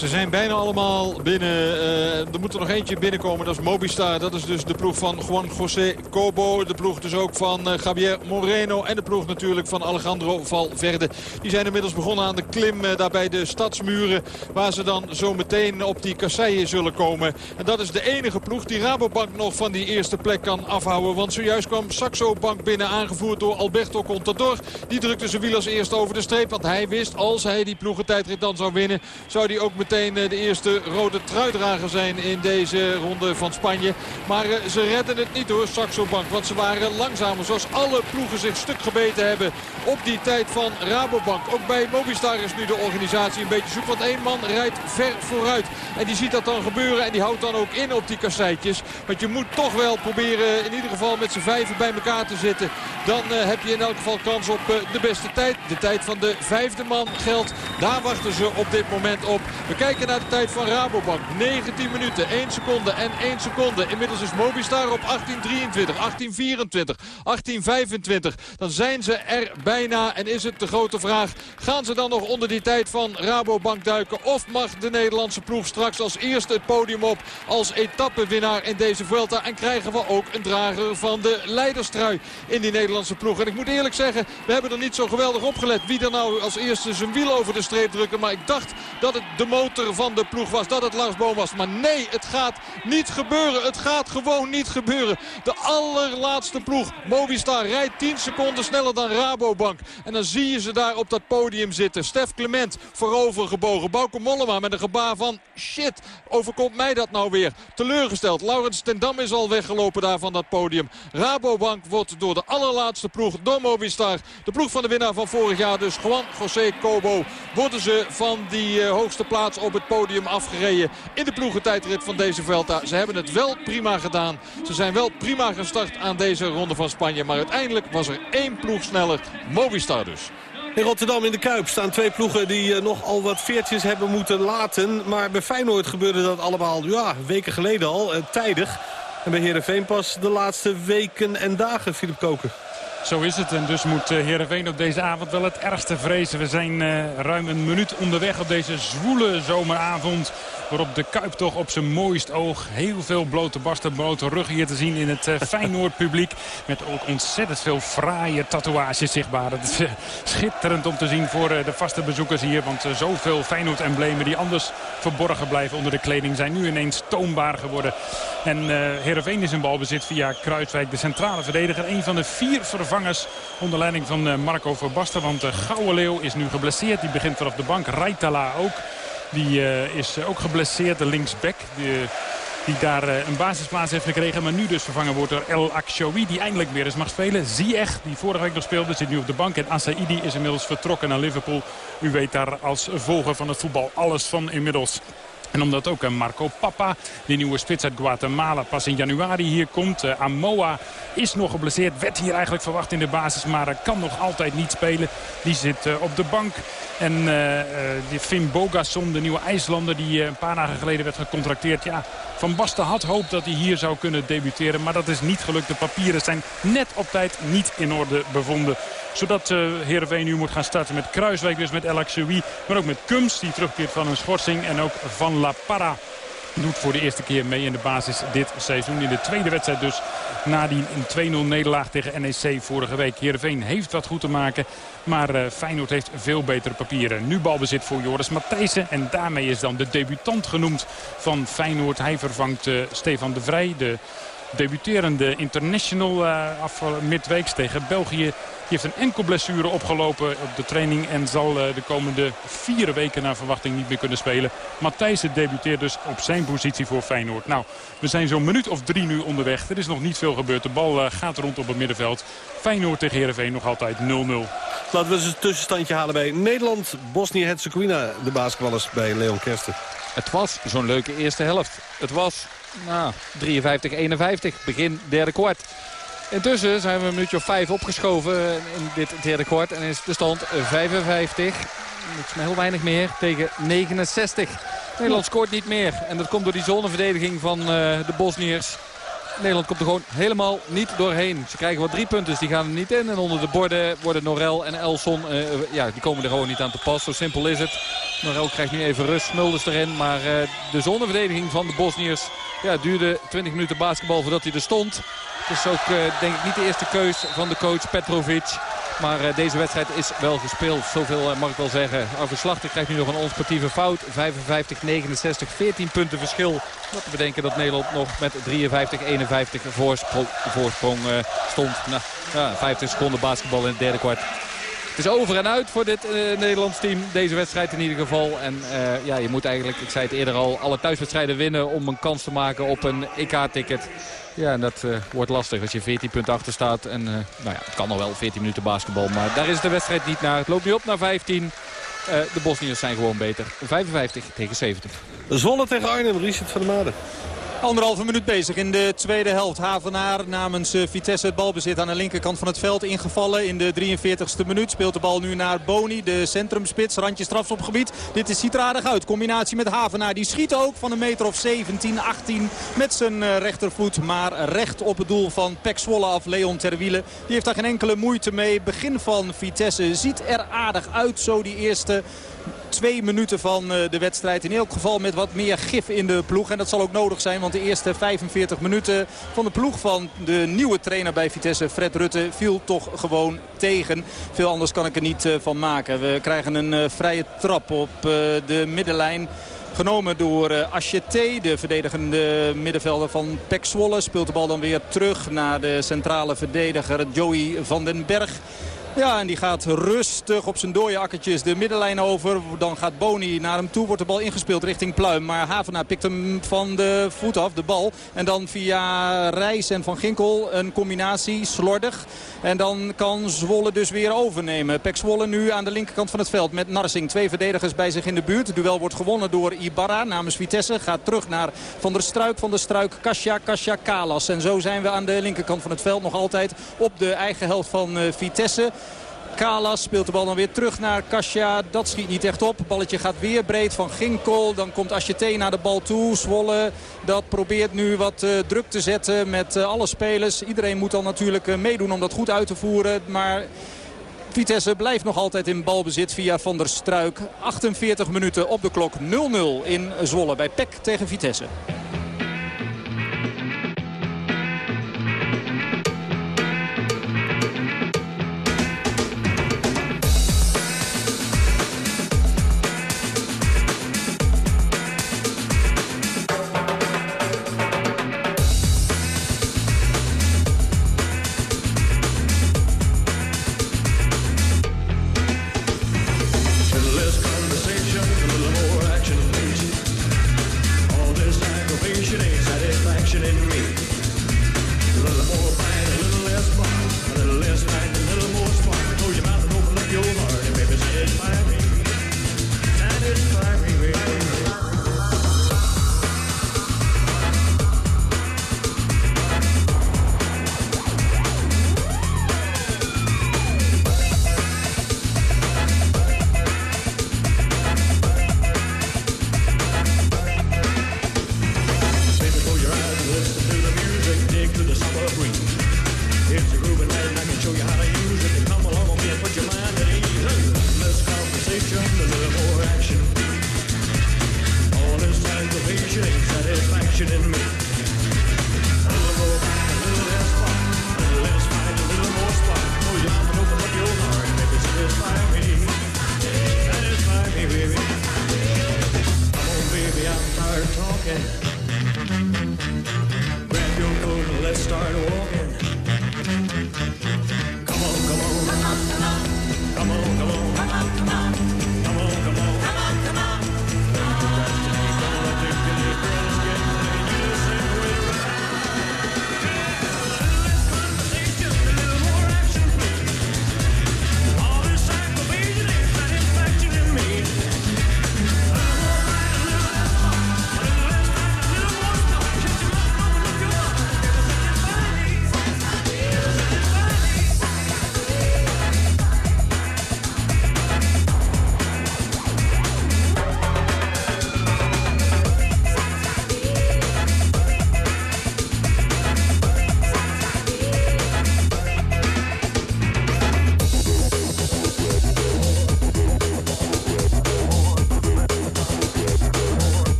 Ze zijn bijna allemaal binnen. Uh, er moet er nog eentje binnenkomen. Dat is Mobistar. Dat is dus de ploeg van Juan José Cobo. De ploeg dus ook van uh, Javier Moreno. En de ploeg natuurlijk van Alejandro Valverde. Die zijn inmiddels begonnen aan de klim uh, daar bij de stadsmuren. Waar ze dan zo meteen op die kasseien zullen komen. En dat is de enige ploeg die Rabobank nog van die eerste plek kan afhouden. Want zojuist kwam Saxo Bank binnen aangevoerd door Alberto Contador. Die drukte zijn wiel als eerste over de streep. Want hij wist, als hij die ploegentijdrit dan zou winnen... zou hij ook meteen eh, de eerste rode truidrager zijn in deze ronde van Spanje. Maar eh, ze redden het niet hoor, Saxo Bank. Want ze waren langzamer, zoals alle ploegen zich stuk gebeten hebben... op die tijd van Rabobank. Ook bij Movistar is nu de organisatie een beetje zoek. Want één man rijdt ver vooruit. En die ziet dat dan gebeuren en die houdt dan ook in op die kasseitjes. Want je moet toch wel proberen in ieder geval met z'n vijven bij elkaar te zitten. Dan uh, heb je in elk geval kans op de beste tijd. De tijd van de vijfde man geldt. Daar wachten ze op dit moment op. kijken naar de tijd van Rabobank. 19 minuten, 1 seconde en 1 seconde. Inmiddels is Mobistar op 1823, 1824, 1825. Dan zijn ze er bijna en is het de grote vraag. Gaan ze dan nog onder die tijd van Rabobank duiken? Of mag de Nederlandse ploeg straks als eerste het podium op als etappewinnaar in deze Vuelta? En krijgen we ook een drager van de leiderstrui in die Nederlandse ploeg. En ik moet eerlijk zeggen, we hebben er niet zo geweldig op gelet wie er nou als eerste zijn wiel over de streep drukken. Maar ik dacht dat het de motor van de ploeg was, dat het Lars Boom was. Maar nee, het gaat niet gebeuren. Het gaat gewoon niet gebeuren. De allerlaatste ploeg, Movistar, rijdt 10 seconden sneller dan Rabobank. En dan zie je ze daar op dat podium zitten. Stef Clement voorover gebogen. Bauke Mollema met een gebaar van shit, overkomt mij dat nou weer? Teleurgesteld. Laurens ten Dam is al weggelopen daar van dat podium. Rabobank wordt door de allerlaatste laatste ploeg door Movistar. De ploeg van de winnaar van vorig jaar dus Juan José Cobo. Worden ze van die uh, hoogste plaats op het podium afgereden in de ploegentijdrit van deze Velta. Ze hebben het wel prima gedaan. Ze zijn wel prima gestart aan deze ronde van Spanje. Maar uiteindelijk was er één ploeg sneller. Movistar dus. In Rotterdam in de Kuip staan twee ploegen die uh, nog al wat veertjes hebben moeten laten. Maar bij Feyenoord gebeurde dat allemaal ja, weken geleden al, uh, tijdig. En bij Heerenveen pas de laatste weken en dagen, Filip Koken. Zo is het. En dus moet eh, Heerenveen op deze avond wel het ergste vrezen. We zijn uh, ruim een minuut onderweg op deze zwoele zomeravond. Waarop de Kuip toch op zijn mooist oog heel veel blote barsten, blote ruggen hier te zien in het uh, Feyenoord publiek. Met ook ontzettend veel fraaie tatoeages zichtbaar. Het is schitterend om te zien voor de vaste bezoekers hier. Want zoveel Feyenoord-emblemen die anders verborgen blijven onder de kleding zijn nu ineens toonbaar geworden. En Heerenveen is in balbezit via Kruiswijk, de centrale verdediger. Een van de vier vervangers onder leiding van Marco Verbasten. Want de Gouden Leeuw is nu geblesseerd. Die begint vanaf de bank. Raitala ook. Die uh, is ook geblesseerd, de linksback. Die, die daar een basisplaats heeft gekregen. Maar nu dus vervangen wordt door El Akshoui. Die eindelijk weer eens mag spelen. Ziyech, die vorige week nog speelde, zit nu op de bank. En Asaidi is inmiddels vertrokken naar Liverpool. U weet daar als volger van het voetbal alles van inmiddels. En omdat ook Marco Papa, die nieuwe spits uit Guatemala, pas in januari hier komt. Uh, Amoa is nog geblesseerd, werd hier eigenlijk verwacht in de basis, maar kan nog altijd niet spelen. Die zit op de bank. En uh, die Finn Bogasson, de nieuwe IJslander, die een paar dagen geleden werd gecontracteerd. Ja, Van Basten had hoop dat hij hier zou kunnen debuteren, maar dat is niet gelukt. De papieren zijn net op tijd niet in orde bevonden zodat uh, Heerenveen nu moet gaan starten met Kruiswijk. Dus met El. Maar ook met Kums die terugkeert van een schorsing. En ook van La Parra doet voor de eerste keer mee in de basis dit seizoen. In de tweede wedstrijd dus na die 2-0 nederlaag tegen NEC vorige week. Heerenveen heeft wat goed te maken. Maar uh, Feyenoord heeft veel betere papieren. Nu balbezit voor Joris Matthijssen. En daarmee is dan de debutant genoemd van Feyenoord. Hij vervangt uh, Stefan de Vrij, de debuterende international uh, af midweeks tegen België. Die heeft een enkel blessure opgelopen op de training en zal uh, de komende vier weken naar verwachting niet meer kunnen spelen. Matthijssen debuteert dus op zijn positie voor Feyenoord. Nou, we zijn zo'n minuut of drie nu onderweg. Er is nog niet veel gebeurd. De bal uh, gaat rond op het middenveld. Feyenoord tegen Heerenveen nog altijd 0-0. Laten we eens een tussenstandje halen bij Nederland. Bosnië-Herzegovina, de basketballers bij Leon Kersten. Het was zo'n leuke eerste helft. Het was nou, 53-51, begin derde kwart. Intussen zijn we een minuutje of vijf opgeschoven in dit derde kwart. En is de stand 55. Niks maar heel weinig meer tegen 69. Nederland scoort niet meer. En dat komt door die zoneverdediging van uh, de Bosniërs. Nederland komt er gewoon helemaal niet doorheen. Ze krijgen wat drie punten, dus die gaan er niet in. En onder de borden worden Norel en Elson, uh, ja, die komen er gewoon niet aan te pas. Zo simpel is het. Norel krijgt nu even rust, Smulders erin. Maar uh, de zonneverdediging van de Bosniërs ja, duurde 20 minuten basketbal voordat hij er stond. Het is ook uh, denk ik niet de eerste keus van de coach Petrovic. Maar uh, deze wedstrijd is wel gespeeld. Zoveel mag ik wel zeggen. Arve Slachter krijgt nu nog een onsportieve fout. 55-69, 14 punten verschil. Wat te bedenken dat Nederland nog met 53-51 voorsprong, voorsprong stond. Nou, ja, 50 seconden basketbal in het derde kwart. Het is over en uit voor dit uh, Nederlands team. Deze wedstrijd in ieder geval. En uh, ja, je moet eigenlijk, ik zei het eerder al, alle thuiswedstrijden winnen om een kans te maken op een EK-ticket. Ja, en dat uh, wordt lastig als je 14 punten achter staat. En nou ja, het kan nog wel 14 minuten basketbal. Maar daar is de wedstrijd niet naar. Het loopt nu op naar 15. de Bosniërs zijn gewoon beter. 55 tegen 70. Zwolle tegen Arnhem, Richard van der Maden. Anderhalve minuut bezig in de tweede helft. Havenaar namens Vitesse het balbezit aan de linkerkant van het veld ingevallen. In de 43ste minuut speelt de bal nu naar Boni, de centrumspits. Randje strafschopgebied. Dit is, ziet er aardig uit. Combinatie met Havenaar. Die schiet ook van een meter of 17, 18 met zijn rechtervoet. Maar recht op het doel van Pek Zwolle af. Leon Terwiele. Die heeft daar geen enkele moeite mee. Begin van Vitesse ziet er aardig uit. Zo die eerste twee minuten van de wedstrijd. In elk geval met wat meer gif in de ploeg. En dat zal ook nodig zijn, want de eerste 45 minuten van de ploeg van de nieuwe trainer bij Vitesse, Fred Rutte, viel toch gewoon tegen. Veel anders kan ik er niet van maken. We krijgen een vrije trap op de middenlijn. Genomen door uh, Acheté, de verdedigende middenvelder van Pek Zwolle. Speelt de bal dan weer terug naar de centrale verdediger Joey van den Berg. Ja, en die gaat rustig op zijn dode akkertjes de middenlijn over. Dan gaat Boni naar hem toe. Wordt de bal ingespeeld richting Pluim. Maar Havenaar pikt hem van de voet af, de bal. En dan via Reis en Van Ginkel een combinatie, slordig. En dan kan Zwolle dus weer overnemen. Pek Zwolle nu aan de linkerkant van het veld met Narsing. Twee verdedigers bij zich in de buurt. Het duel wordt gewonnen door Ibarra namens Vitesse. Gaat terug naar Van der Struik. Van der Struik, Kasia, Kasia, Kalas. En zo zijn we aan de linkerkant van het veld nog altijd op de eigen helft van uh, Vitesse. Kalas speelt de bal dan weer terug naar Kasia. Dat schiet niet echt op. Balletje gaat weer breed van Ginkel. Dan komt Acheté naar de bal toe. Zwolle dat probeert nu wat uh, druk te zetten met uh, alle spelers. Iedereen moet dan natuurlijk uh, meedoen om dat goed uit te voeren. Maar... Vitesse blijft nog altijd in balbezit via Van der Struik. 48 minuten op de klok 0-0 in Zwolle bij PEC tegen Vitesse.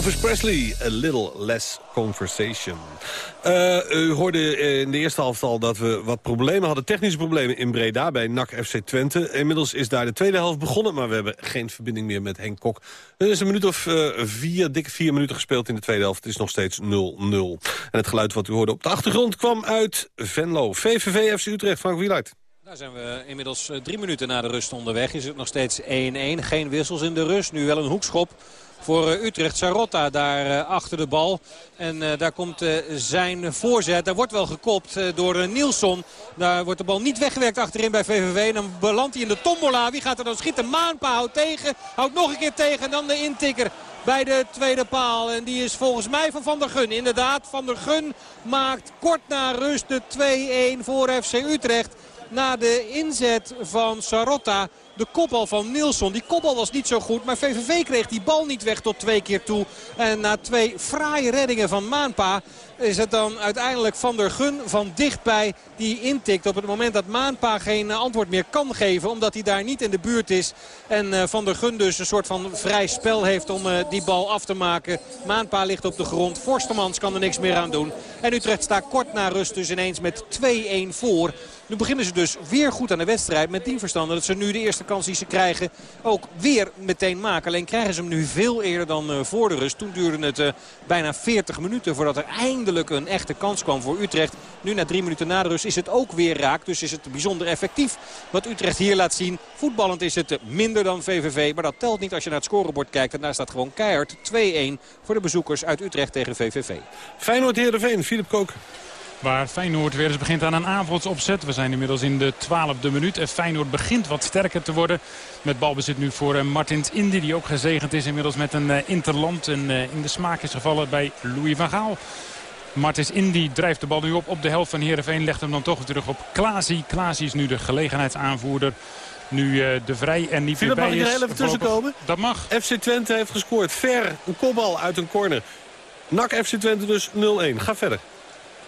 Elvis Presley, A Little Less Conversation. Eh, u hoorde in de eerste helft al dat we wat problemen hadden. Technische problemen in Breda bij NAC FC Twente. Inmiddels is daar de tweede helft begonnen, maar we hebben geen verbinding meer met Henk Kok. Er is een minuut of eh, vier, dikke vier minuten gespeeld in de tweede helft. Het is nog steeds 0-0. En het geluid wat u hoorde op de achtergrond kwam uit Venlo. VVV FC Utrecht, Frank Wieluid. Daar zijn we inmiddels eh, drie minuten na de rust onderweg. Is het nog steeds 1-1. Geen wissels in de rust. Nu wel een hoekschop voor eh, Utrecht. Sarotta daar eh, achter de bal. En eh, daar komt zijn voorzet. Daar wordt wel gekopt door Nielsen. Daar wordt de bal niet weggewerkt achterin bij VVV. En dan belandt hij in de tombola. Wie gaat er dan schieten? Maanpa houdt tegen. Houdt nog een keer tegen. En dan de intikker bij de tweede paal. En die is volgens mij van Van der Gun. Inderdaad, Van der Gun maakt kort na rust de 2-1 voor FC Utrecht. Na de inzet van Sarotta de kopbal van Nilsson. Die kopbal was niet zo goed, maar VVV kreeg die bal niet weg tot twee keer toe. En na twee fraaie reddingen van Maanpa is het dan uiteindelijk Van der Gun van dichtbij die intikt. Op het moment dat Maanpa geen antwoord meer kan geven. Omdat hij daar niet in de buurt is. En eh, Van der Gun dus een soort van vrij spel heeft om eh, die bal af te maken. Maanpa ligt op de grond. Forstemans kan er niks meer aan doen. En Utrecht staat kort na rust dus ineens met 2-1 voor. Nu beginnen ze dus weer goed aan de wedstrijd. Met die verstande dat ze nu de eerste kans die ze krijgen ook weer meteen maken. Alleen krijgen ze hem nu veel eerder dan uh, voor de rust. Toen duurde het uh, bijna 40 minuten voordat er eindelijk een echte kans kwam voor Utrecht. Nu na drie minuten na de rust is het ook weer raak. Dus is het bijzonder effectief wat Utrecht hier laat zien. Voetballend is het minder dan VVV. Maar dat telt niet als je naar het scorebord kijkt. En daar staat gewoon keihard 2-1 voor de bezoekers uit Utrecht tegen VVV. Feyenoord-Heerenveen, Philip Kook. Waar Feyenoord weer eens begint aan een avondsopzet. We zijn inmiddels in de twaalfde minuut. En Feyenoord begint wat sterker te worden. Met balbezit nu voor uh, Martins Indy. Die ook gezegend is inmiddels met een uh, interland. En uh, in de smaak is gevallen bij Louis van Gaal. Martins Indy drijft de bal nu op op de helft van Heerenveen. Legt hem dan toch terug op Klaasie. Klaasie is nu de gelegenheidsaanvoerder. Nu de Vrij en niet meer bij mag is. ik er heel even tussenkomen? Dat mag. FC Twente heeft gescoord. Ver, een kopbal uit een corner. NAC FC Twente dus 0-1. Ga verder.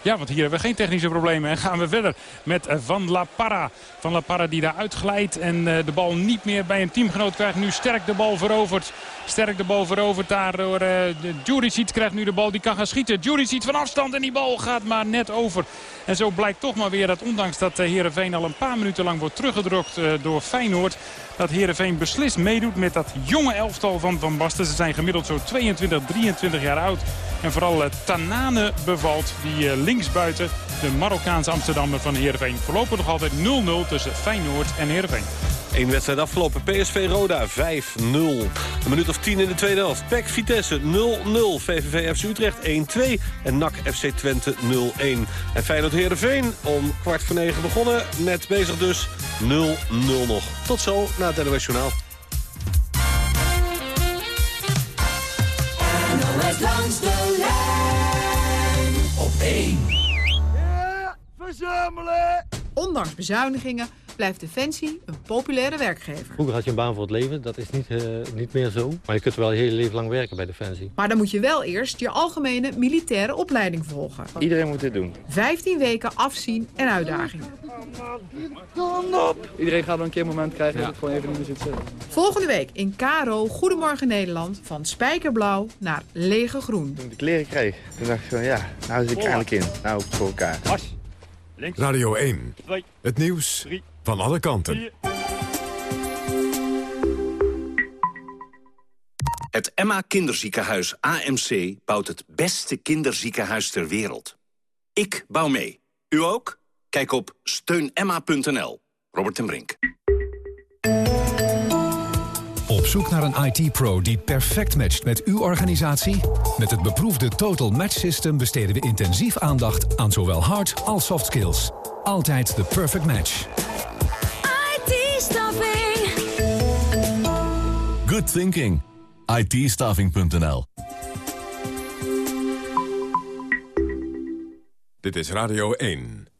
Ja, want hier hebben we geen technische problemen. En gaan we verder met Van La Parra. Van La Parra die daar uitglijdt en de bal niet meer bij een teamgenoot krijgt. Nu sterk de bal veroverd. Sterk de bal veroverd daar door uh, Juricic krijgt nu de bal. Die kan gaan schieten. Juricic van afstand en die bal gaat maar net over. En zo blijkt toch maar weer dat ondanks dat Heerenveen al een paar minuten lang wordt teruggedrukt door Feyenoord. Dat Heerenveen beslist meedoet met dat jonge elftal van Van Basten. Ze zijn gemiddeld zo 22, 23 jaar oud. En vooral uh, Tanane bevalt, die uh, linksbuiten, de Marokkaanse Amsterdammer van Heerenveen. Voorlopig nog altijd 0-0 tussen Feyenoord en Heerenveen. Eén wedstrijd afgelopen. PSV Roda 5-0. Een minuut of 10 in de tweede helft. PEC Vitesse 0-0. VVV FC Utrecht 1-2. En NAC FC Twente 0-1. En Feyenoord Heerenveen om kwart voor negen begonnen. Net bezig dus 0-0 nog. Tot zo na het NOS. Langs de lijn op 1. Ja, verzamelen! Ondanks bezuinigingen blijft Defensie een populaire werkgever. Vroeger had je een baan voor het leven, dat is niet, uh, niet meer zo. Maar je kunt wel je hele leven lang werken bij Defensie. Maar dan moet je wel eerst je algemene militaire opleiding volgen. Iedereen moet dit doen. 15 weken afzien en uitdagingen. Iedereen gaat dan een keer een moment krijgen ja. dat het gewoon even niet meer zit zitten. Volgende week in Karo Goedemorgen Nederland van spijkerblauw naar lege groen. Toen ik de kleren kreeg, toen dacht ik van ja, nou zit ik eindelijk in. Nou ik voor elkaar. Radio 1, het nieuws van alle kanten. Het Emma Kinderziekenhuis AMC bouwt het beste kinderziekenhuis ter wereld. Ik bouw mee. U ook? Kijk op steunemma.nl. Robert en Brink. Op zoek naar een IT-pro die perfect matcht met uw organisatie? Met het beproefde Total Match System besteden we intensief aandacht aan zowel hard als soft skills... Altijd de perfect match. IT-staffing. Good thinking. ITstaffing.nl. Dit is Radio 1.